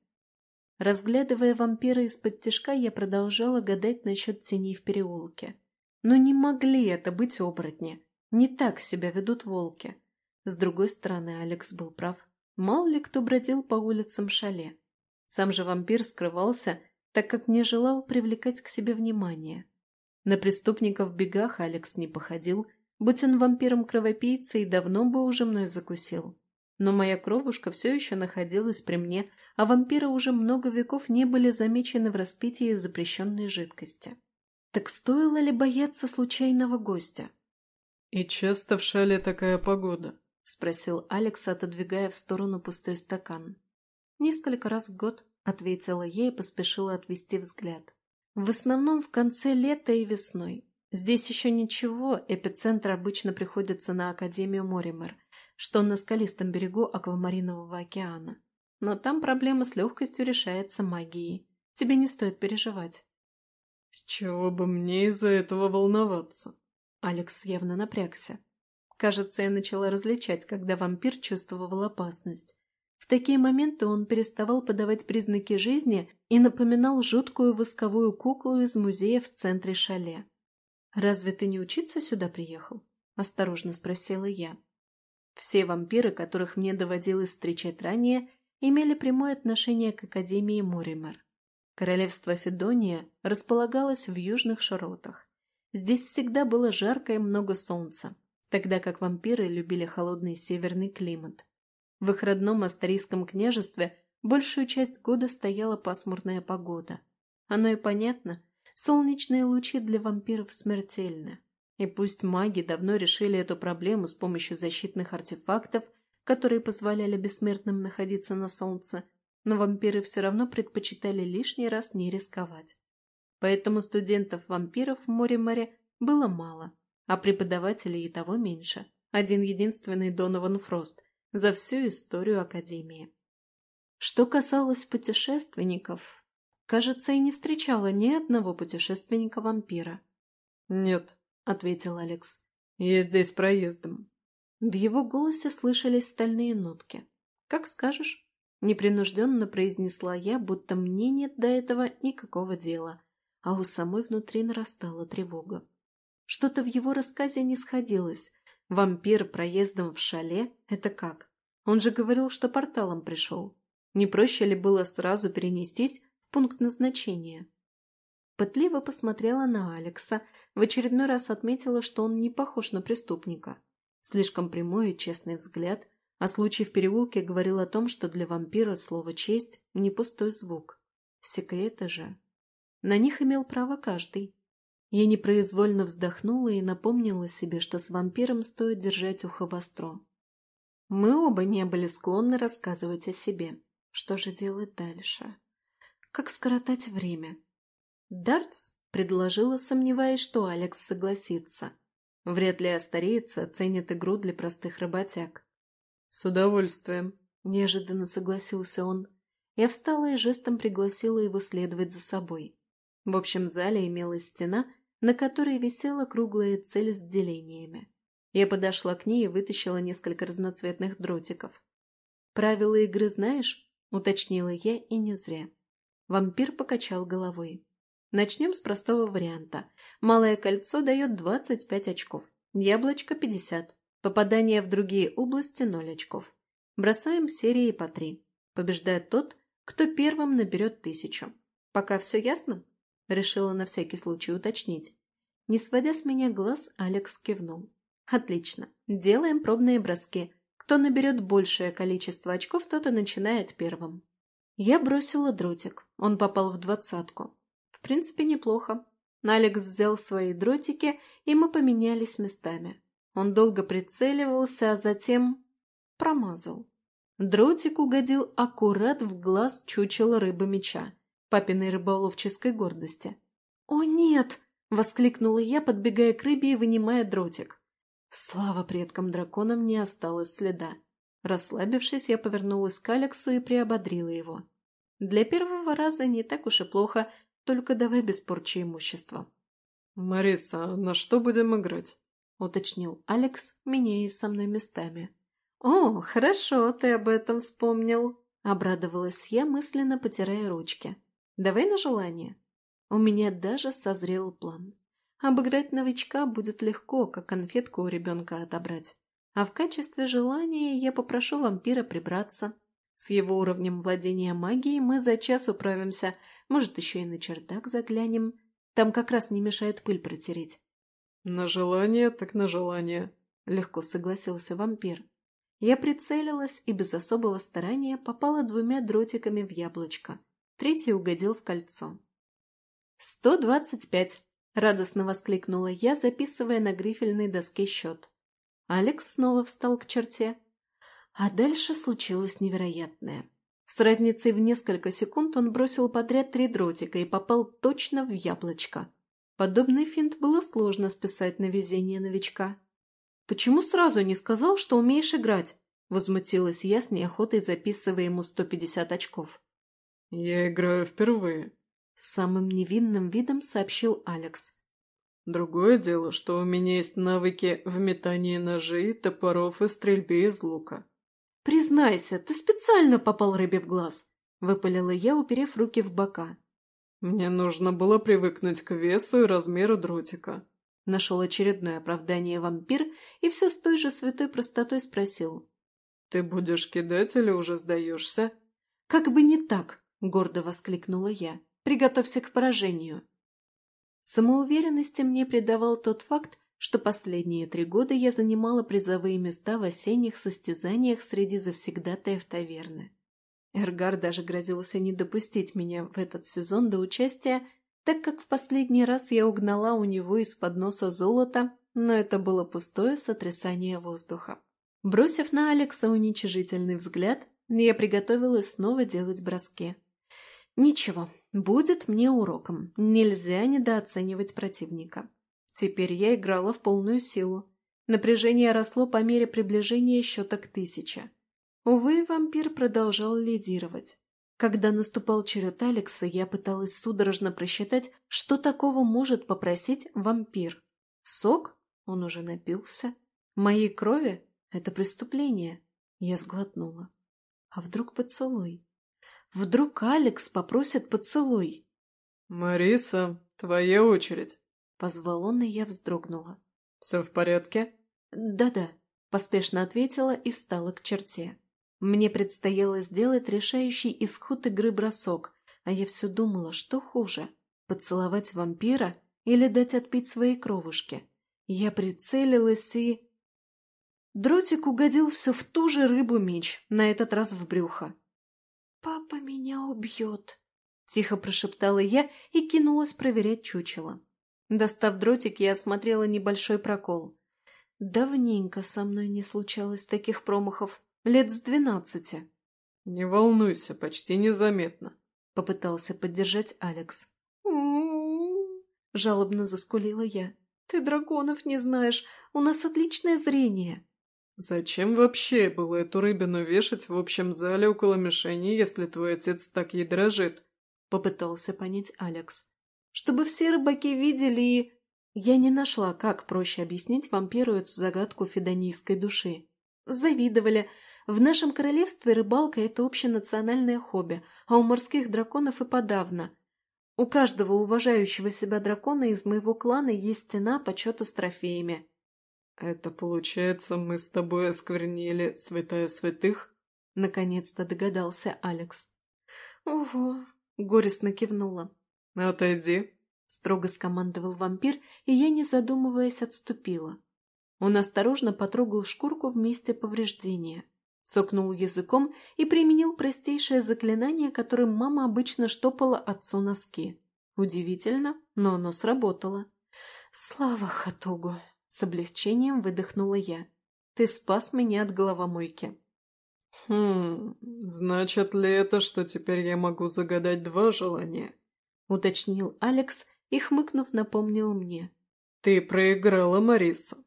S1: Разглядывая вампира из-под тишка, я продолжала гадать насчет теней в переулке. Но не могли это быть оборотни. Не так себя ведут волки. С другой стороны, Алекс был прав. Мало ли кто бродил по улицам шале. Сам же вампир скрывался, так как не желал привлекать к себе внимание. На преступников в бегах Алекс не походил, будь он вампиром-кровопийцей, давно бы уже мной закусил. Но моя кровушка все еще находилась при мне, а вампиры уже много веков не были замечены в распитии запрещенной жидкости. Так стоило ли бояться случайного гостя?
S3: «И часто в шале такая погода?»
S1: — спросил Алекс, отодвигая в сторону пустой стакан. «Несколько раз в год», — ответила я и поспешила отвести взгляд. «В основном в конце лета и весной. Здесь еще ничего, эпицентр обычно приходится на Академию Моример, что на скалистом берегу Аквамаринового океана. Но там проблема с легкостью решается магией. Тебе не стоит переживать.
S3: «С чего бы мне из-за этого волноваться?»
S1: Алекс явно напрягся. Кажется, я начала различать, когда вампир чувствовал опасность. В такие моменты он переставал подавать признаки жизни и напоминал жуткую восковую куклу из музея в центре шале. «Разве ты не учиться сюда приехал?» – осторожно спросила я. Все вампиры, которых мне доводилось встречать ранее, имели прямое отношение к Академии Моример. Королевство Федония располагалось в южных широтах. Здесь всегда было жарко и много солнца, тогда как вампиры любили холодный северный климат. В их родном Астарийском княжестве большую часть года стояла пасмурная погода. Оно и понятно, солнечные лучи для вампиров смертельны. И пусть маги давно решили эту проблему с помощью защитных артефактов, которые позволяли бессмертным находиться на солнце, но вампиры все равно предпочитали лишний раз не рисковать. Поэтому студентов-вампиров в море-море было мало, а преподавателей и того меньше. Один единственный Донован Фрост за всю историю Академии. Что касалось путешественников, кажется, и не встречала ни одного путешественника-вампира.
S3: «Нет», — ответил Алекс, — «я здесь проездом».
S1: В его голосе слышались стальные нотки. «Как скажешь». Непринужденно произнесла я, будто мне нет до этого никакого дела, а у самой внутри нарастала тревога. Что-то в его рассказе не сходилось. Вампир проездом в шале – это как? Он же говорил, что порталом пришел. Не проще ли было сразу перенестись в пункт назначения? Пытливо посмотрела на Алекса, в очередной раз отметила, что он не похож на преступника. Слишком прямой и честный взгляд – а случай в переулке говорил о том, что для вампира слово «честь» – не пустой звук. Секреты же. На них имел право каждый. Я непроизвольно вздохнула и напомнила себе, что с вампиром стоит держать ухо востро. Мы оба не были склонны рассказывать о себе. Что же делать дальше? Как скоротать время? Дартс предложила, сомневаясь, что Алекс согласится. Вряд ли остареется оценит игру для простых работяг.
S3: «С удовольствием», —
S1: неожиданно согласился он. Я встала и жестом пригласила его следовать за собой. В общем зале имелась стена, на которой висела круглая цель с делениями. Я подошла к ней и вытащила несколько разноцветных дротиков. «Правила игры знаешь?» — уточнила я и не зря. Вампир покачал головой. Начнем с простого варианта. Малое кольцо дает 25 очков, яблочко – 50, Попадание в другие области – 0 очков. Бросаем серии по 3. Побеждает тот, кто первым наберет тысячу. Пока все ясно? Решила на всякий случай уточнить. Не сводя с меня глаз, Алекс кивнул. Отлично. Делаем пробные броски. Кто наберет большее количество очков, тот и начинает первым. Я бросила дротик. Он попал в двадцатку. В принципе, неплохо. Алекс взял свои дротики, и мы поменялись местами. Он долго прицеливался, а затем промазал. Дротик угодил аккурат в глаз чучела рыбы-меча, папиной рыболовческой гордости. «О, нет!» — воскликнула я, подбегая к рыбе и вынимая дротик. Слава предкам-драконам не осталось следа. Расслабившись, я повернулась к Алексу и приободрила его. Для первого раза не так уж и плохо, только давай без порчи имущества.
S3: «Мариса, на что будем играть?»
S1: — уточнил Алекс, меняясь со мной местами. «О, хорошо, ты об этом вспомнил», — обрадовалась я, мысленно потирая ручки. «Давай на желание». У меня даже созрел план. Обыграть новичка будет легко, как конфетку у ребенка отобрать. А в качестве желания я попрошу вампира прибраться. С его уровнем владения магией мы за час управимся, может, еще и на чердак заглянем. Там как раз не мешает пыль протереть.
S3: «На желание, так на желание», — легко согласился вампир.
S1: Я прицелилась и без особого старания попала двумя дротиками в яблочко. Третий угодил в кольцо. «Сто двадцать пять!» — радостно воскликнула я, записывая на грифельной доске счет. Алекс снова встал к черте. А дальше случилось невероятное. С разницей в несколько секунд он бросил подряд три дротика и попал точно в яблочко. Подобный финт было сложно списать на везение новичка. «Почему сразу не сказал, что умеешь играть?» – возмутилась я с неохотой, записывая ему 150 очков.
S3: «Я играю впервые», –
S1: с самым невинным видом сообщил Алекс.
S3: «Другое дело, что у меня есть навыки в метании ножей, топоров и стрельбе из лука».
S1: «Признайся, ты специально попал рыбе в глаз», – выпалила я, уперев руки в бока.
S3: «Мне нужно было привыкнуть к весу и размеру дротика».
S1: Нашел очередное оправдание вампир и все с той же святой простотой спросил.
S3: «Ты будешь кидать или уже сдаешься?»
S1: «Как бы не так!» — гордо воскликнула я. «Приготовься к поражению!» Самоуверенности мне придавал тот факт, что последние три года я занимала призовые места в осенних состязаниях среди завсегдатаев таверны. Эргар даже грозился не допустить меня в этот сезон до участия, так как в последний раз я угнала у него из-под носа золото, но это было пустое сотрясание воздуха. Бросив на Алекса уничижительный взгляд, я приготовилась снова делать броски. Ничего, будет мне уроком. Нельзя недооценивать противника. Теперь я играла в полную силу. Напряжение росло по мере приближения счета к тысяче. Увы, вампир продолжал лидировать. Когда наступал черед Алекса, я пыталась судорожно просчитать, что такого может попросить вампир. Сок? Он уже напился. Моей крови? Это преступление. Я сглотнула. А вдруг поцелуй? Вдруг Алекс попросит поцелуй?
S3: «Мариса, твоя очередь», —
S1: позвал он, и я вздрогнула.
S3: «Все в порядке?»
S1: «Да-да», — поспешно ответила и встала к черте. Мне предстояло сделать решающий исход игры бросок, а я все думала, что хуже — поцеловать вампира или дать отпить своей кровушке. Я прицелилась и... Дротик угодил все в ту же рыбу-меч, на этот раз в брюхо. «Папа меня убьет», — тихо прошептала я и кинулась проверять чучело. Достав дротик, я осмотрела небольшой прокол. Давненько со мной не случалось таких промахов, лет с двенадцати.
S3: «Не волнуйся, почти незаметно», —
S1: попытался поддержать Алекс. Жалобно заскулила я. «Ты драконов не знаешь, у нас отличное зрение».
S3: «Зачем вообще было эту рыбину вешать в общем зале около мишени, если твой отец так ей дрожит?»
S1: — попытался понять Алекс. «Чтобы все рыбаки видели и...» Я не нашла, как проще объяснить вампиру эту загадку федонийской души. Завидовали. В нашем королевстве рыбалка – это общенациональное хобби, а у морских драконов и подавно. У каждого уважающего себя дракона из моего клана есть стена почета с трофеями.
S3: «Это получается, мы с тобой осквернили святая святых?»
S1: — наконец-то догадался Алекс. «Ого!» — горестно кивнула.
S3: «Отойди!» — строго скомандовал вампир, и я, не задумываясь, отступила.
S1: Он осторожно потрогал шкурку в месте повреждения, сокнул языком и применил простейшее заклинание, которым мама обычно штопала отцу носки. Удивительно, но оно сработало. «Слава Хатугу!» С облегчением выдохнула я. «Ты спас меня от головомойки».
S3: «Хм, значит ли это, что теперь я могу загадать два желания?»
S1: уточнил Алекс и, хмыкнув, напомнил мне.
S3: «Ты проиграла, Мариса».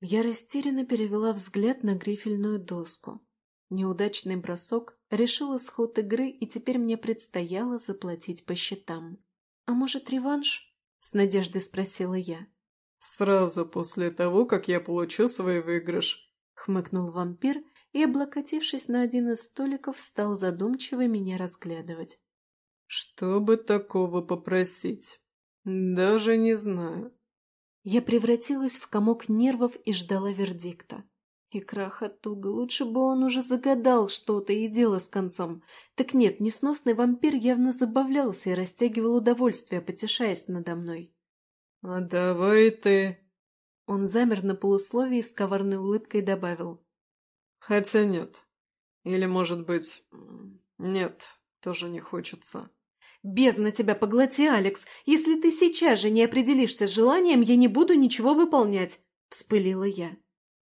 S1: Я растерянно перевела взгляд на грифельную доску. Неудачный бросок решил исход игры, и теперь мне предстояло заплатить по счетам. «А может, реванш?» — с надеждой спросила я.
S3: «Сразу после того, как я получу свой выигрыш», —
S1: хмыкнул вампир и, облокотившись на один из столиков, стал задумчиво меня разглядывать.
S3: «Что бы такого попросить? Даже не знаю».
S1: Я превратилась в комок нервов и ждала вердикта. И краха туго, лучше бы он уже загадал что-то и дело с концом. Так нет, несносный вампир явно забавлялся и растягивал удовольствие, потешаясь надо мной.
S3: «А давай ты...»
S1: Он замер на полусловии и с коварной улыбкой добавил.
S3: «Хотя нет. Или, может быть... Нет, тоже не хочется».
S1: «Бездна тебя поглоти, Алекс! Если ты сейчас же не определишься с желанием, я не буду ничего выполнять!» — вспылила я.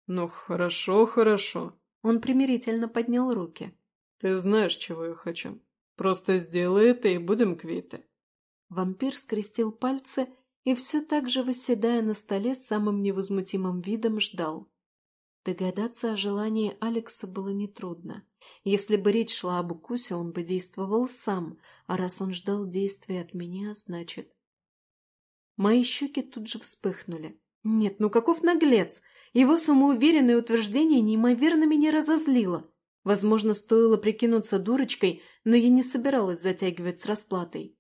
S3: «Ну, хорошо, хорошо».
S1: Он примирительно поднял руки.
S3: «Ты знаешь, чего я хочу. Просто сделай это, и будем квиты».
S1: Вампир скрестил пальцы и все так же, восседая на столе, с самым невозмутимым видом ждал. Догадаться о желании Алекса было нетрудно. Если бы речь шла об укусе, он бы действовал сам, а раз он ждал действия от меня, значит... Мои щеки тут же вспыхнули. Нет, ну каков наглец! Его самоуверенное утверждение неимоверно меня разозлило. Возможно, стоило прикинуться дурочкой, но я не собиралась затягивать с расплатой.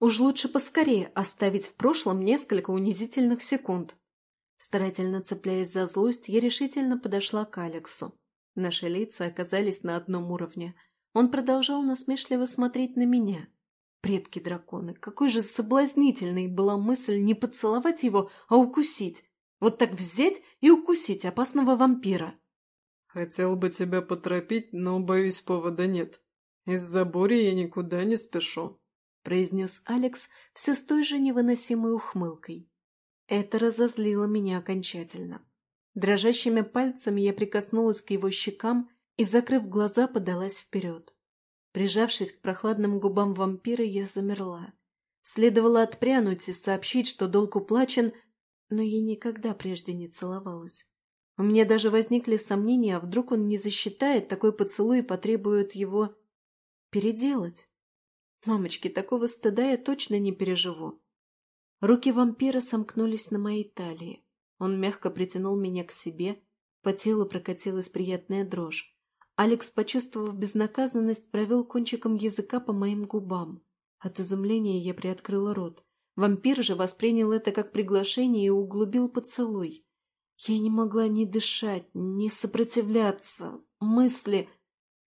S1: Уж лучше поскорее оставить в прошлом несколько унизительных секунд. Старательно цепляясь за злость, я решительно подошла к Алексу. Наши лица оказались на одном уровне. Он продолжал насмешливо смотреть на меня. Предки драконы, какой же соблазнительной была мысль не поцеловать его, а укусить. Вот так взять и укусить опасного вампира.
S3: Хотел бы тебя поторопить, но, боюсь, повода нет. Из-за бури я никуда не спешу.
S1: — произнес Алекс все с той же невыносимой ухмылкой. Это разозлило меня окончательно. Дрожащими пальцами я прикоснулась к его щекам и, закрыв глаза, подалась вперед. Прижавшись к прохладным губам вампира, я замерла. Следовало отпрянуть и сообщить, что долг уплачен, но я никогда прежде не целовалась. У меня даже возникли сомнения, а вдруг он не засчитает такой поцелуй и потребует его переделать. Мамочки, такого стыда я точно не переживу. Руки вампира сомкнулись на моей талии. Он мягко притянул меня к себе, по телу прокатилась приятная дрожь. Алекс, почувствовав безнаказанность, провел кончиком языка по моим губам. От изумления я приоткрыла рот. Вампир же воспринял это как приглашение и углубил поцелуй. Я не могла ни дышать, ни сопротивляться. Мысли...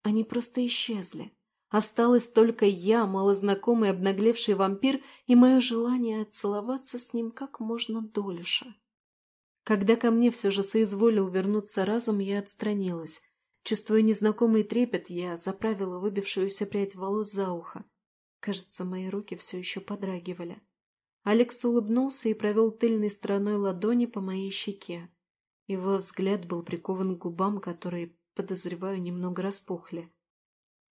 S1: Они просто исчезли. Осталась только я, малознакомый обнаглевший вампир, и мое желание целоваться с ним как можно дольше. Когда ко мне все же соизволил вернуться разум, я отстранилась. Чувствуя незнакомый трепет, я заправила выбившуюся прядь волос за ухо. Кажется, мои руки все еще подрагивали. Алекс улыбнулся и провел тыльной стороной ладони по моей щеке. Его взгляд был прикован к губам, которые, подозреваю, немного распухли.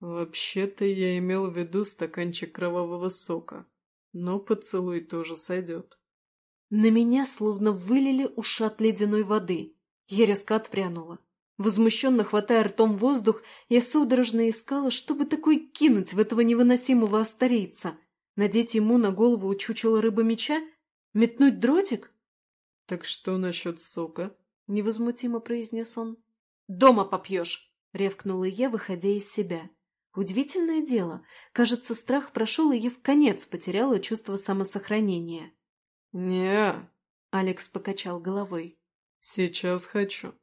S3: «Вообще-то я имел в виду стаканчик кровавого сока, но поцелуй тоже сойдет».
S1: На меня словно вылили ушат ледяной воды. Я резко отпрянула. Возмущенно хватая ртом воздух, я судорожно искала, чтобы такой кинуть в этого невыносимого остарийца. Надеть ему на голову чучело рыба меча? Метнуть дротик?
S3: — Так что насчет сока?
S1: — невозмутимо произнес он. — Дома попьешь! — ревкнула я, выходя из себя. Удивительное дело. Кажется, страх прошел, и я в конец потеряла чувство самосохранения.
S3: не
S1: Алекс покачал головой.
S3: «Сейчас хочу.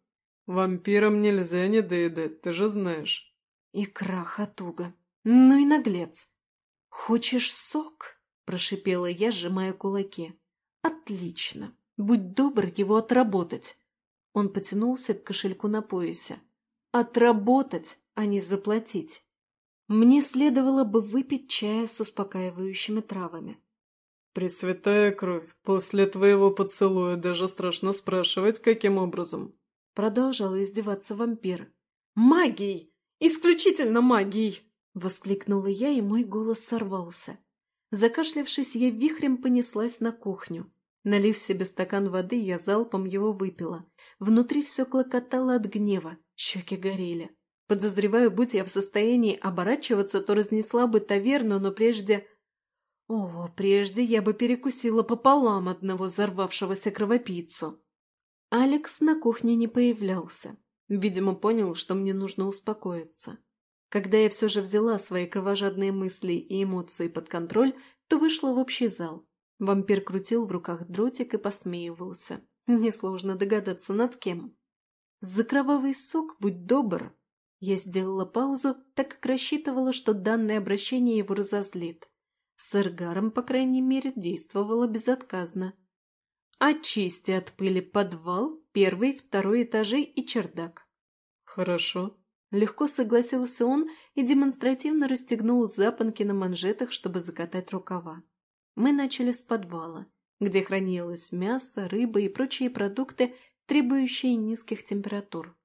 S3: Вампирам нельзя не доедать, ты же знаешь».
S1: Икра хатуга. Ну и наглец. «Хочешь сок?» – прошипела я, сжимая кулаки. «Отлично. Будь добр его отработать». Он потянулся к кошельку на поясе. «Отработать, а не заплатить». Мне следовало бы выпить чая с успокаивающими травами.
S3: «Пресвятая кровь, после твоего поцелуя даже страшно спрашивать, каким образом?»
S1: Продолжал издеваться вампир. «Магией! Исключительно магией!» Воскликнула я, и мой голос сорвался. Закашлявшись, я вихрем понеслась на кухню. Налив себе стакан воды, я залпом его выпила. Внутри все клокотало от гнева, щеки горели. Подозреваю, будь я в состоянии оборачиваться, то разнесла бы таверну, но прежде... О, прежде я бы перекусила пополам одного взорвавшегося кровопийцу. Алекс на кухне не появлялся. Видимо, понял, что мне нужно успокоиться. Когда я все же взяла свои кровожадные мысли и эмоции под контроль, то вышла в общий зал. Вампир крутил в руках дротик и посмеивался. Несложно догадаться, над кем. «За кровавый сок, будь добр!» Я сделала паузу, так как рассчитывала, что данное обращение его разозлит. С Эргаром, по крайней мере, действовало безотказно. «Очисти от пыли подвал, первый, второй этажи и чердак».
S3: «Хорошо»,
S1: Легко согласился он и демонстративно расстегнул запонки на манжетах, чтобы закатать рукава. Мы начали с подвала, где хранилось мясо, рыба и прочие продукты, требующие низких температур.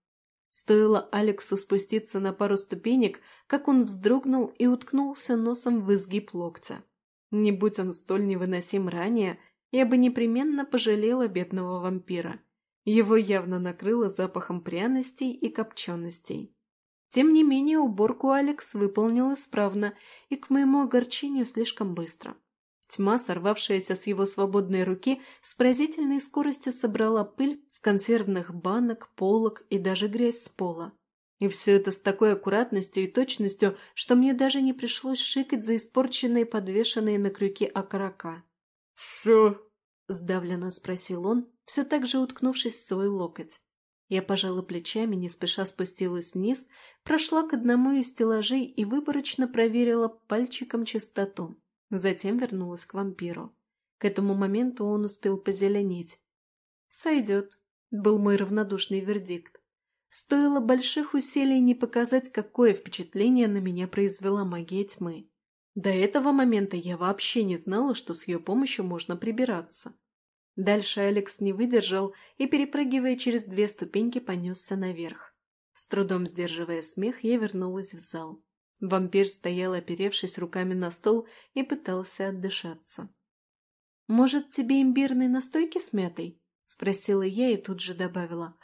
S1: Стоило Алексу спуститься на пару ступенек, как он вздрогнул и уткнулся носом в изгиб локтя. Не будь он столь невыносим ранее, я бы непременно пожалела бедного вампира. Его явно накрыло запахом пряностей и копченостей. Тем не менее, уборку Алекс выполнил исправно и, к моему огорчению, слишком быстро. Тьма, сорвавшаяся с его свободной руки, с поразительной скоростью собрала пыль с консервных банок, полок и даже грязь с пола. И все это с такой аккуратностью и точностью, что мне даже не пришлось шикать за испорченные, подвешенные на крюке окорока.
S3: «Все?»
S1: – сдавленно спросил он, все так же уткнувшись в свой локоть. Я пожала плечами, не спеша спустилась вниз, прошла к одному из стеллажей и выборочно проверила пальчиком чистоту. Затем вернулась к вампиру. К этому моменту он успел позеленеть. «Сойдет», — был мой равнодушный вердикт. Стоило больших усилий не показать, какое впечатление на меня произвела магия тьмы. До этого момента я вообще не знала, что с ее помощью можно прибираться. Дальше Алекс не выдержал и, перепрыгивая через две ступеньки, понесся наверх. С трудом сдерживая смех, я вернулась в зал. Вампир стоял, оперевшись руками на стол, и пытался отдышаться. «Может, тебе имбирной настойки с мятой?» — спросила я и тут же добавила.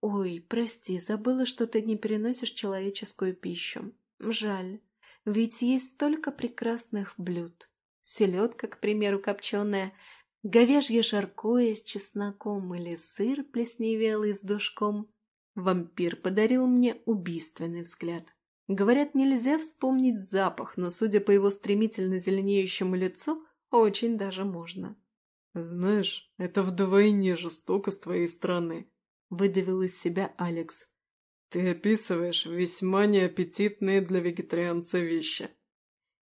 S1: «Ой, прости, забыла, что ты не переносишь человеческую пищу. Жаль, ведь есть столько прекрасных блюд. Селедка, к примеру, копченая, говяжье жаркое с чесноком или сыр плесневелый с душком. Вампир подарил мне убийственный взгляд. Говорят, нельзя вспомнить запах, но, судя по его стремительно зеленеющему лицу, очень даже можно.
S3: «Знаешь, это вдвойне жестоко с твоей стороны», — выдавил из себя Алекс. «Ты описываешь весьма неаппетитные для вегетарианца вещи».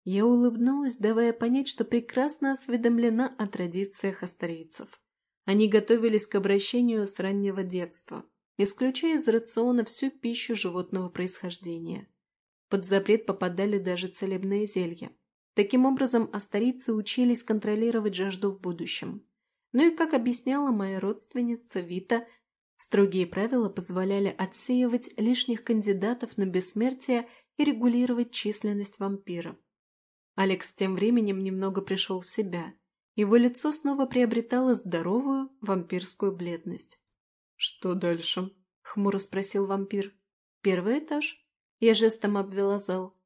S1: Я улыбнулась, давая понять, что прекрасно осведомлена о традициях астарийцев. Они готовились к обращению с раннего детства, исключая из рациона всю пищу животного происхождения. Под запрет попадали даже целебные зелья. Таким образом, астарийцы учились контролировать жажду в будущем. Ну и, как объясняла моя родственница Вита, строгие правила позволяли отсеивать лишних кандидатов на бессмертие и регулировать численность вампиров. Алекс тем временем немного пришел в себя. Его лицо снова приобретало здоровую вампирскую бледность.
S3: «Что дальше?»
S1: — хмуро спросил вампир. «Первый этаж». Я жестом обвела зал.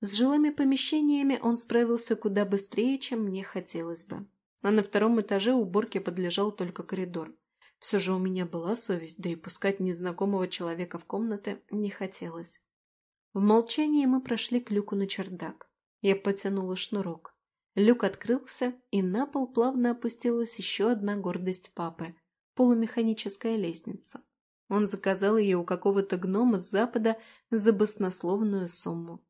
S1: С жилыми помещениями он справился куда быстрее, чем мне хотелось бы. А на втором этаже уборке подлежал только коридор. Все же у меня была совесть, да и пускать незнакомого человека в комнаты не хотелось. В молчании мы прошли к люку на чердак. Я потянула шнурок. Люк открылся, и на пол плавно опустилась еще одна гордость папы – полумеханическая лестница. Он заказал ее у какого-то гнома с запада за баснословную сумму.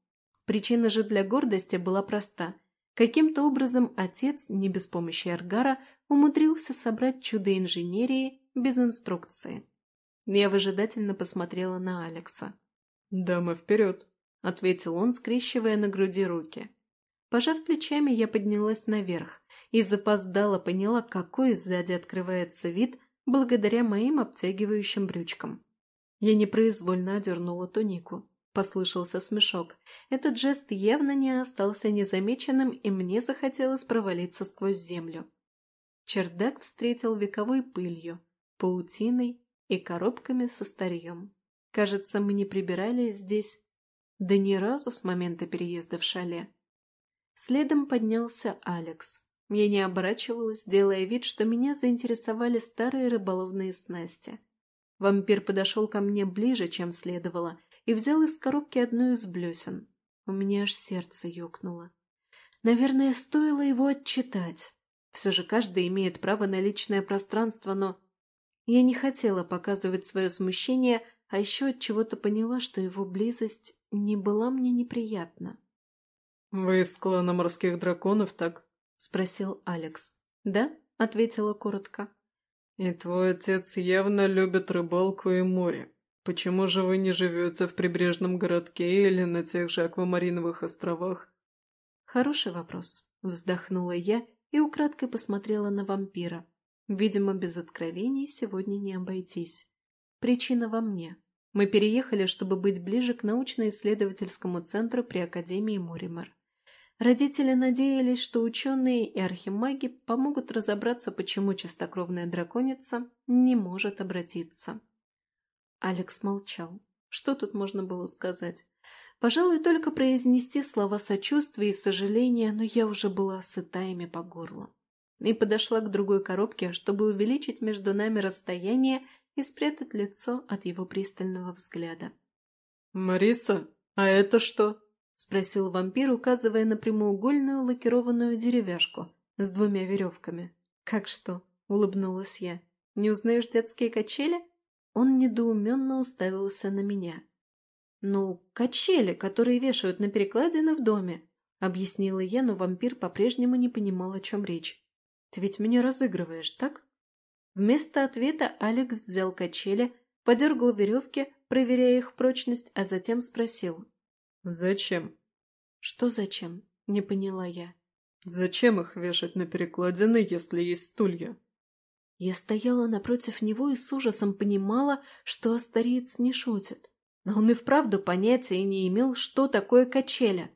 S1: Причина же для гордости была проста. Каким-то образом отец, не без помощи Аргара, умудрился собрать чудо инженерии без инструкции. Я выжидательно посмотрела на Алекса.
S3: «Дама, вперед!»
S1: — ответил он, скрещивая на груди руки. Пожав плечами, я поднялась наверх и запоздала поняла, какой сзади открывается вид благодаря моим обтягивающим брючкам. Я непроизвольно одернула тунику. Послышался смешок. Этот жест явно не остался незамеченным, и мне захотелось провалиться сквозь землю. Чердак встретил вековой пылью, паутиной и коробками со старьем. Кажется, мы не прибирали здесь да ни разу с момента переезда в шале. Следом поднялся Алекс. Я не оборачивалась, делая вид, что меня заинтересовали старые рыболовные снасти. Вампир подошел ко мне ближе, чем следовало, и взял из коробки одну из блесен. У меня аж сердце ёкнуло. Наверное, стоило его отчитать. Все же каждый имеет право на личное пространство, но... Я не хотела показывать свое смущение, а еще от чего-то поняла, что его близость не была мне неприятна.
S3: «Вы из клана морских драконов, так?»
S1: — спросил Алекс. «Да?» — ответила коротко.
S3: «И твой отец явно любит рыбалку и море. Почему же вы не живете в прибрежном городке или на тех же аквамариновых островах?»
S1: «Хороший вопрос», — вздохнула я и украдкой посмотрела на вампира. Видимо, без откровений сегодня не обойтись. Причина во мне. Мы переехали, чтобы быть ближе к научно-исследовательскому центру при Академии Моример. Родители надеялись, что ученые и архимаги помогут разобраться, почему чистокровная драконица не может обратиться. Алекс молчал. Что тут можно было сказать? Пожалуй, только произнести слова сочувствия и сожаления, но я уже была сыта ими по горло. И подошла к другой коробке, чтобы увеличить между нами расстояние и спрятать лицо от его пристального взгляда.
S3: «Мариса, а это что?»
S1: — спросил вампир, указывая на прямоугольную лакированную деревяшку с двумя веревками. «Как что?» — улыбнулась я. «Не узнаешь детские качели?» Он недоуменно уставился на меня. «Ну, качели, которые вешают на перекладины в доме», — объяснила я, но вампир по-прежнему не понимал, о чем речь. «Ты ведь меня разыгрываешь, так?» Вместо ответа Алекс взял качели, подергал веревки, проверяя их прочность, а затем спросил.
S3: «Зачем?»
S1: «Что зачем?» — не поняла я.
S3: «Зачем их вешать на перекладины, если есть стулья?»
S1: Я стояла напротив него и с ужасом понимала, что Астариец не шутит. Но он и вправду понятия не имел, что такое качеля.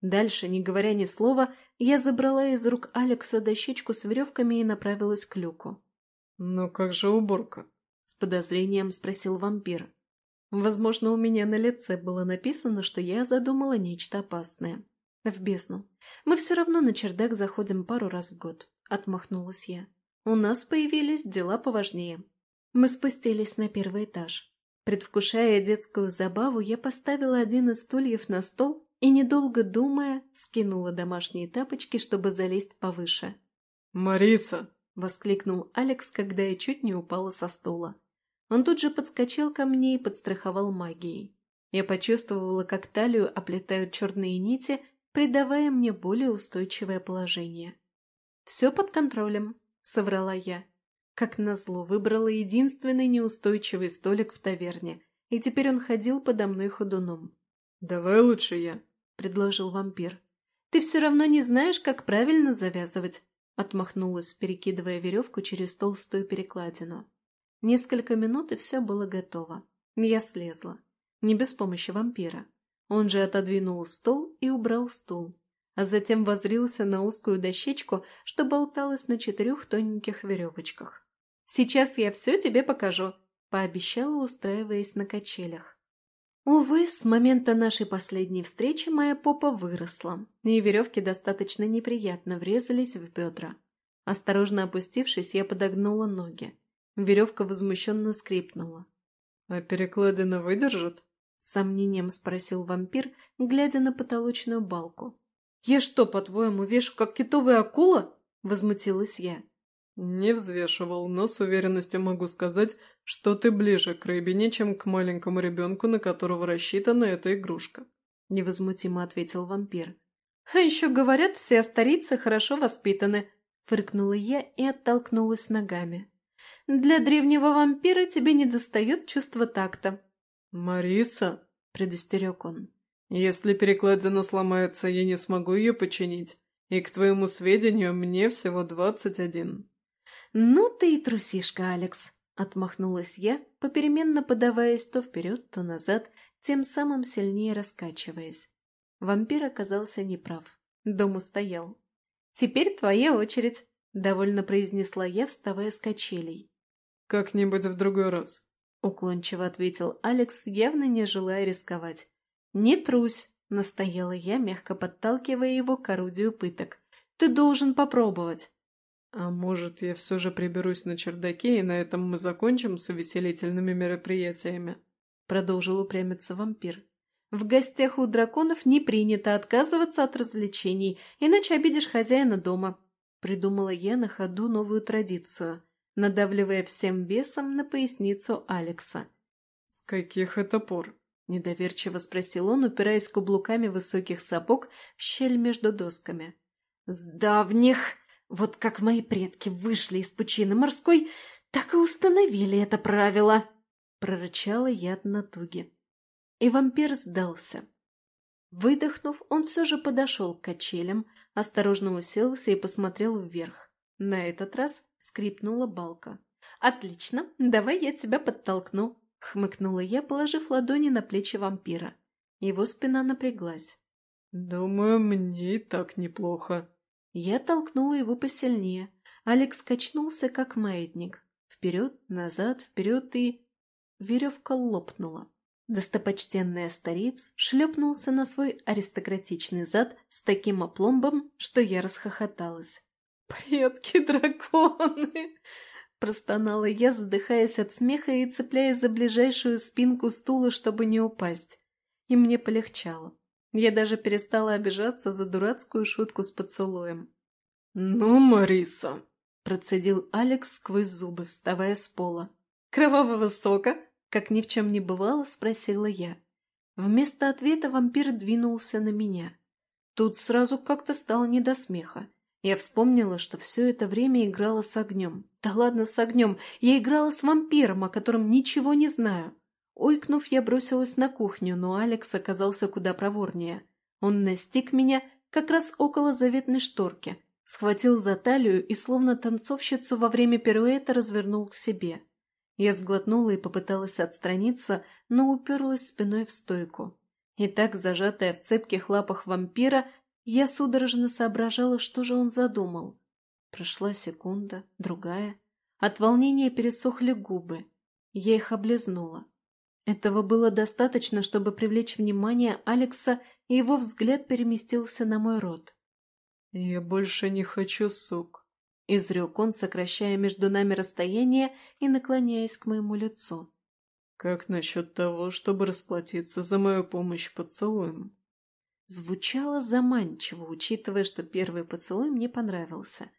S1: Дальше, не говоря ни слова, я забрала из рук Алекса дощечку с веревками и направилась к люку.
S3: «Ну как же уборка?» — с подозрением спросил вампир.
S1: Возможно, у меня на лице было написано, что я задумала нечто опасное. В бездну. Мы все равно на чердак заходим пару раз в год. Отмахнулась я. У нас появились дела поважнее. Мы спустились на первый этаж. Предвкушая детскую забаву, я поставила один из стульев на стол и, недолго думая, скинула домашние тапочки, чтобы залезть повыше.
S3: «Мариса!»
S1: — воскликнул Алекс, когда я чуть не упала со стула. Он тут же подскочил ко мне и подстраховал магией. Я почувствовала, как талию оплетают черные нити, придавая мне более устойчивое положение. «Все под контролем», — соврала я. Как назло, выбрала единственный неустойчивый столик в таверне, и теперь он ходил подо мной ходуном.
S3: «Давай лучше я», — предложил вампир.
S1: «Ты все равно не знаешь, как правильно завязывать», — отмахнулась, перекидывая веревку через толстую перекладину. Несколько минут, и все было готово. Я слезла. Не без помощи вампира. Он же отодвинул стол и убрал стул, а затем возрился на узкую дощечку, что болталась на четырех тоненьких веревочках. «Сейчас я все тебе покажу», — пообещала, устраиваясь на качелях. Увы, с момента нашей последней встречи моя попа выросла, и веревки достаточно неприятно врезались в бедра. Осторожно опустившись, я подогнула ноги. Веревка возмущенно скрипнула.
S3: «А перекладина выдержит?»
S1: — с сомнением спросил вампир, глядя на потолочную балку. «Я что, по-твоему, вешу, как китовая акула?» — возмутилась я.
S3: «Не взвешивал, но с уверенностью могу сказать, что ты ближе к рыбине, чем к маленькому ребенку, на которого рассчитана эта игрушка», — невозмутимо ответил вампир.
S1: «А еще говорят, все старицы хорошо воспитаны», — фыркнула я и оттолкнулась ногами. Для древнего вампира тебе недостает чувства такта.
S3: «Мариса», — предостерег он, — «если перекладина сломается, я не смогу ее починить, и, к твоему сведению, мне всего двадцать один».
S1: «Ну ты и трусишка, Алекс», — отмахнулась я, попеременно подаваясь то вперед, то назад, тем самым сильнее раскачиваясь. Вампир оказался неправ. Дом устоял. «Теперь твоя очередь», — довольно произнесла я, вставая с качелей.
S3: «Как-нибудь в другой раз», —
S1: уклончиво ответил Алекс, явно не желая рисковать. «Не трусь», — настояла я, мягко подталкивая его к орудию пыток. «Ты должен попробовать».
S3: «А может, я все же приберусь на чердаке, и на этом мы закончим с увеселительными мероприятиями?»
S1: — продолжил упрямиться вампир. «В гостях у драконов не принято отказываться от развлечений, иначе обидишь хозяина дома», — придумала я на ходу новую традицию — надавливая всем весом на поясницу Алекса.
S3: «С каких это пор?»
S1: – недоверчиво спросил он, упираясь каблуками высоких сапог в щель между досками. «С давних! Вот как мои предки вышли из пучины морской, так и установили это правило!» – прорычала я от натуги. И вампир сдался. Выдохнув, он все же подошел к качелям, осторожно уселся и посмотрел вверх. На этот раз скрипнула балка. «Отлично, давай я тебя подтолкну», — хмыкнула я, положив ладони на плечи вампира. Его спина напряглась.
S3: «Думаю, мне и так неплохо».
S1: Я толкнула его посильнее. Алекс качнулся, как маятник. Вперед, назад, вперед и... Веревка лопнула. Достопочтенный старец шлепнулся на свой аристократичный зад с таким опломбом, что я расхохоталась. «Предки-драконы!» Простонала я, задыхаясь от смеха и цепляясь за ближайшую спинку стула, чтобы не упасть. И мне полегчало. Я даже перестала обижаться за дурацкую шутку с поцелуем.
S3: «Ну, Мариса!»
S1: – процедил Алекс сквозь зубы, вставая с пола. «Кровавого сока?» – как ни в чем не бывало, спросила я. Вместо ответа вампир двинулся на меня. Тут сразу как-то стало не до смеха. Я вспомнила, что все это время играла с огнем. Да ладно с огнем, я играла с вампиром, о котором ничего не знаю. Ойкнув, я бросилась на кухню, но Алекс оказался куда проворнее. Он настиг меня как раз около заветной шторки. Схватил за талию и словно танцовщицу во время пируэта развернул к себе. Я сглотнула и попыталась отстраниться, но уперлась спиной в стойку. И так, зажатая в цепких лапах вампира, я судорожно соображала, что же он задумал. Прошла секунда, другая. От волнения пересохли губы. Я их облизнула. Этого было достаточно, чтобы привлечь внимание Алекса, и его взгляд переместился на мой рот.
S3: «Я больше не хочу сок», — изрек он, сокращая между нами расстояние и наклоняясь к моему лицу. «Как насчет того, чтобы расплатиться за мою помощь поцелуем?»
S1: Звучало заманчиво, учитывая, что первый поцелуй мне понравился.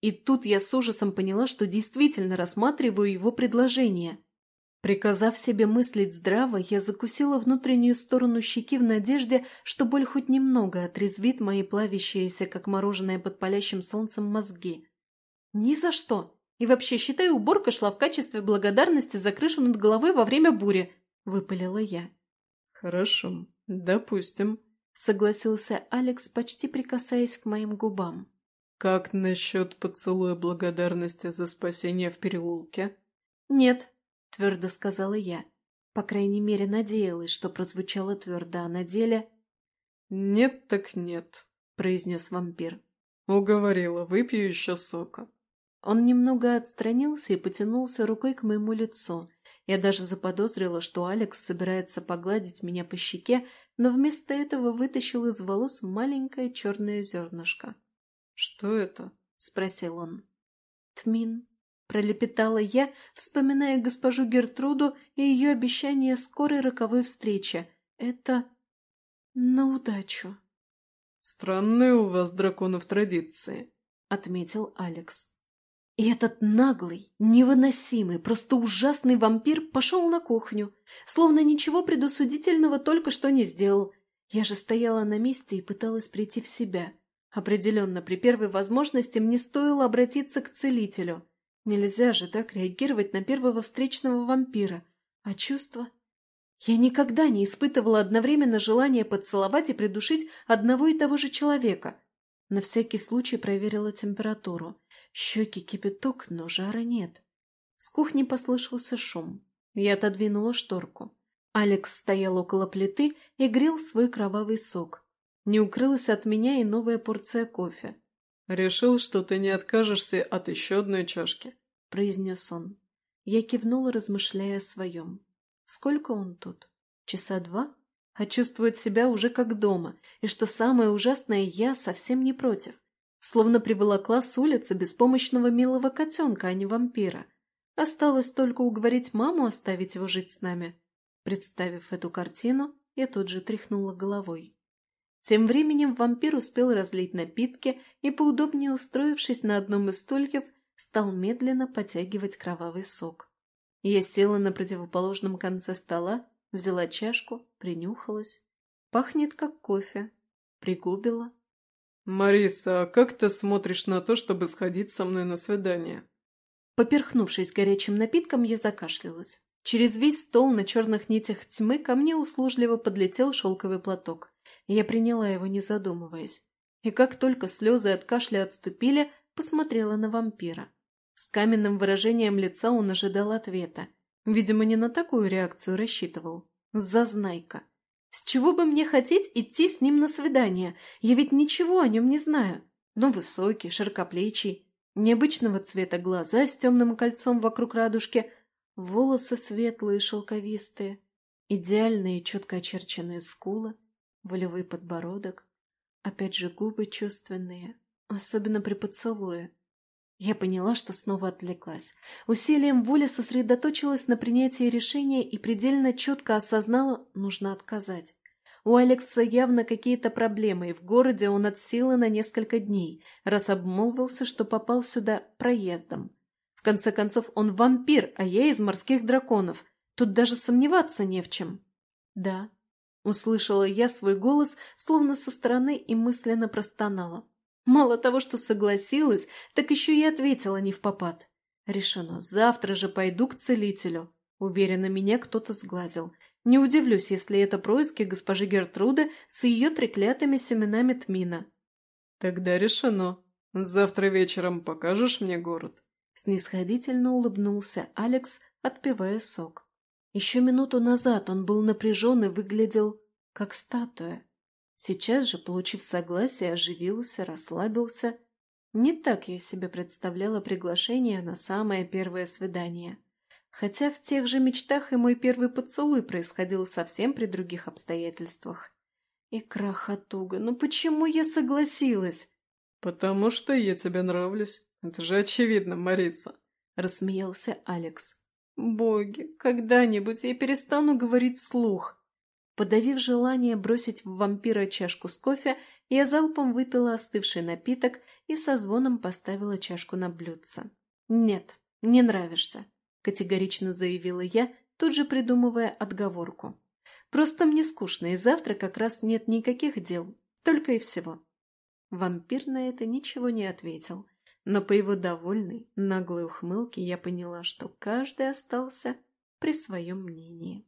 S1: И тут я с ужасом поняла, что действительно рассматриваю его предложение. Приказав себе мыслить здраво, я закусила внутреннюю сторону щеки в надежде, что боль хоть немного отрезвит мои плавящиеся, как мороженое под палящим солнцем, мозги. Ни за что! И вообще, считаю, уборка шла в качестве благодарности за крышу над головой во время бури, — выпалила я.
S3: Хорошо, допустим, — согласился Алекс, почти прикасаясь к моим губам. «Как насчет поцелуя благодарности за спасение в переулке?»
S1: «Нет», — твердо сказала я. По крайней мере, надеялась, что прозвучало твердо, а на деле...
S3: «Нет так нет», — произнес вампир. «Уговорила, выпью еще сока».
S1: Он немного отстранился и потянулся рукой к моему лицу. Я даже заподозрила, что Алекс собирается погладить меня по щеке, но вместо этого вытащил из волос маленькое черное зернышко.
S3: «Что это?»
S1: — спросил он. «Тмин», — пролепетала я, вспоминая госпожу Гертруду и ее обещание скорой роковой встречи. «Это на удачу».
S3: «Странные у вас драконов традиции», —
S1: отметил Алекс. И этот наглый, невыносимый, просто ужасный вампир пошел на кухню, словно ничего предусудительного только что не сделал. Я же стояла на месте и пыталась прийти в себя. Определенно, при первой возможности мне стоило обратиться к целителю. Нельзя же так реагировать на первого встречного вампира. А чувства? Я никогда не испытывала одновременно желание поцеловать и придушить одного и того же человека. На всякий случай проверила температуру. Щеки кипяток, но жара нет. С кухни послышался шум. Я отодвинула шторку. Алекс стоял около плиты и грел свой кровавый сок. Не укрылась от меня и новая порция кофе.
S3: «Решил, что ты не откажешься от еще одной чашки», —
S1: произнес он. Я кивнула, размышляя о своем. «Сколько он тут? Часа два? А чувствует себя уже как дома, и что самое ужасное, я совсем не против. Словно приволокла с улицы беспомощного милого котенка, а не вампира. Осталось только уговорить маму оставить его жить с нами. Представив эту картину, я тут же тряхнула головой. Тем временем вампир успел разлить напитки и, поудобнее устроившись на одном из стульев, стал медленно потягивать кровавый сок. Я села на противоположном конце стола, взяла чашку, принюхалась. Пахнет, как кофе. Пригубила.
S3: «Мариса, а как ты смотришь на то, чтобы сходить со мной на свидание?»
S1: Поперхнувшись горячим напитком, я закашлялась. Через весь стол на черных нитях тьмы ко мне услужливо подлетел шелковый платок. Я приняла его, не задумываясь. И как только слезы от кашля отступили, посмотрела на вампира. С каменным выражением лица он ожидал ответа. Видимо, не на такую реакцию рассчитывал. Зазнайка. С чего бы мне хотеть идти с ним на свидание? Я ведь ничего о нем не знаю. Но высокий, широкоплечий, необычного цвета глаза с темным кольцом вокруг радужки, волосы светлые, шелковистые, идеальные четко очерченные скулы, волевой подбородок, опять же губы чувственные, особенно при поцелуе. Я поняла, что снова отвлеклась. Усилием воли сосредоточилась на принятии решения и предельно четко осознала, нужно отказать. У Алекса явно какие-то проблемы, и в городе он от силы на несколько дней, раз обмолвился, что попал сюда проездом. В конце концов, он вампир, а я из морских драконов. Тут даже сомневаться не в чем. Да, Услышала я свой голос, словно со стороны, и мысленно простонала. Мало того, что согласилась, так еще и ответила не в попад. Решено, завтра же пойду к целителю. Уверена, меня кто-то сглазил. Не удивлюсь, если это происки госпожи Гертруды с ее треклятыми семенами тмина.
S3: Тогда решено. Завтра вечером покажешь мне город?»
S1: Снисходительно улыбнулся Алекс, отпивая сок. Еще минуту назад он был напряжен и выглядел как статуя. Сейчас же, получив согласие, оживился, расслабился. Не так я себе представляла приглашение на самое первое свидание. Хотя в тех же мечтах и мой первый поцелуй происходил совсем при других обстоятельствах. И крахотуга, ну почему я согласилась?
S3: «Потому что я тебе нравлюсь. Это же очевидно, Мариса», —
S1: рассмеялся Алекс. «Боги, когда-нибудь я перестану говорить вслух». Подавив желание бросить в вампира чашку с кофе, я залпом выпила остывший напиток и со звоном поставила чашку на блюдце. «Нет, не нравишься», — категорично заявила я, тут же придумывая отговорку. «Просто мне скучно, и завтра как раз нет никаких дел, только и всего». Вампир на это ничего не ответил, но по его довольной, наглой ухмылке я поняла, что каждый остался при своем мнении.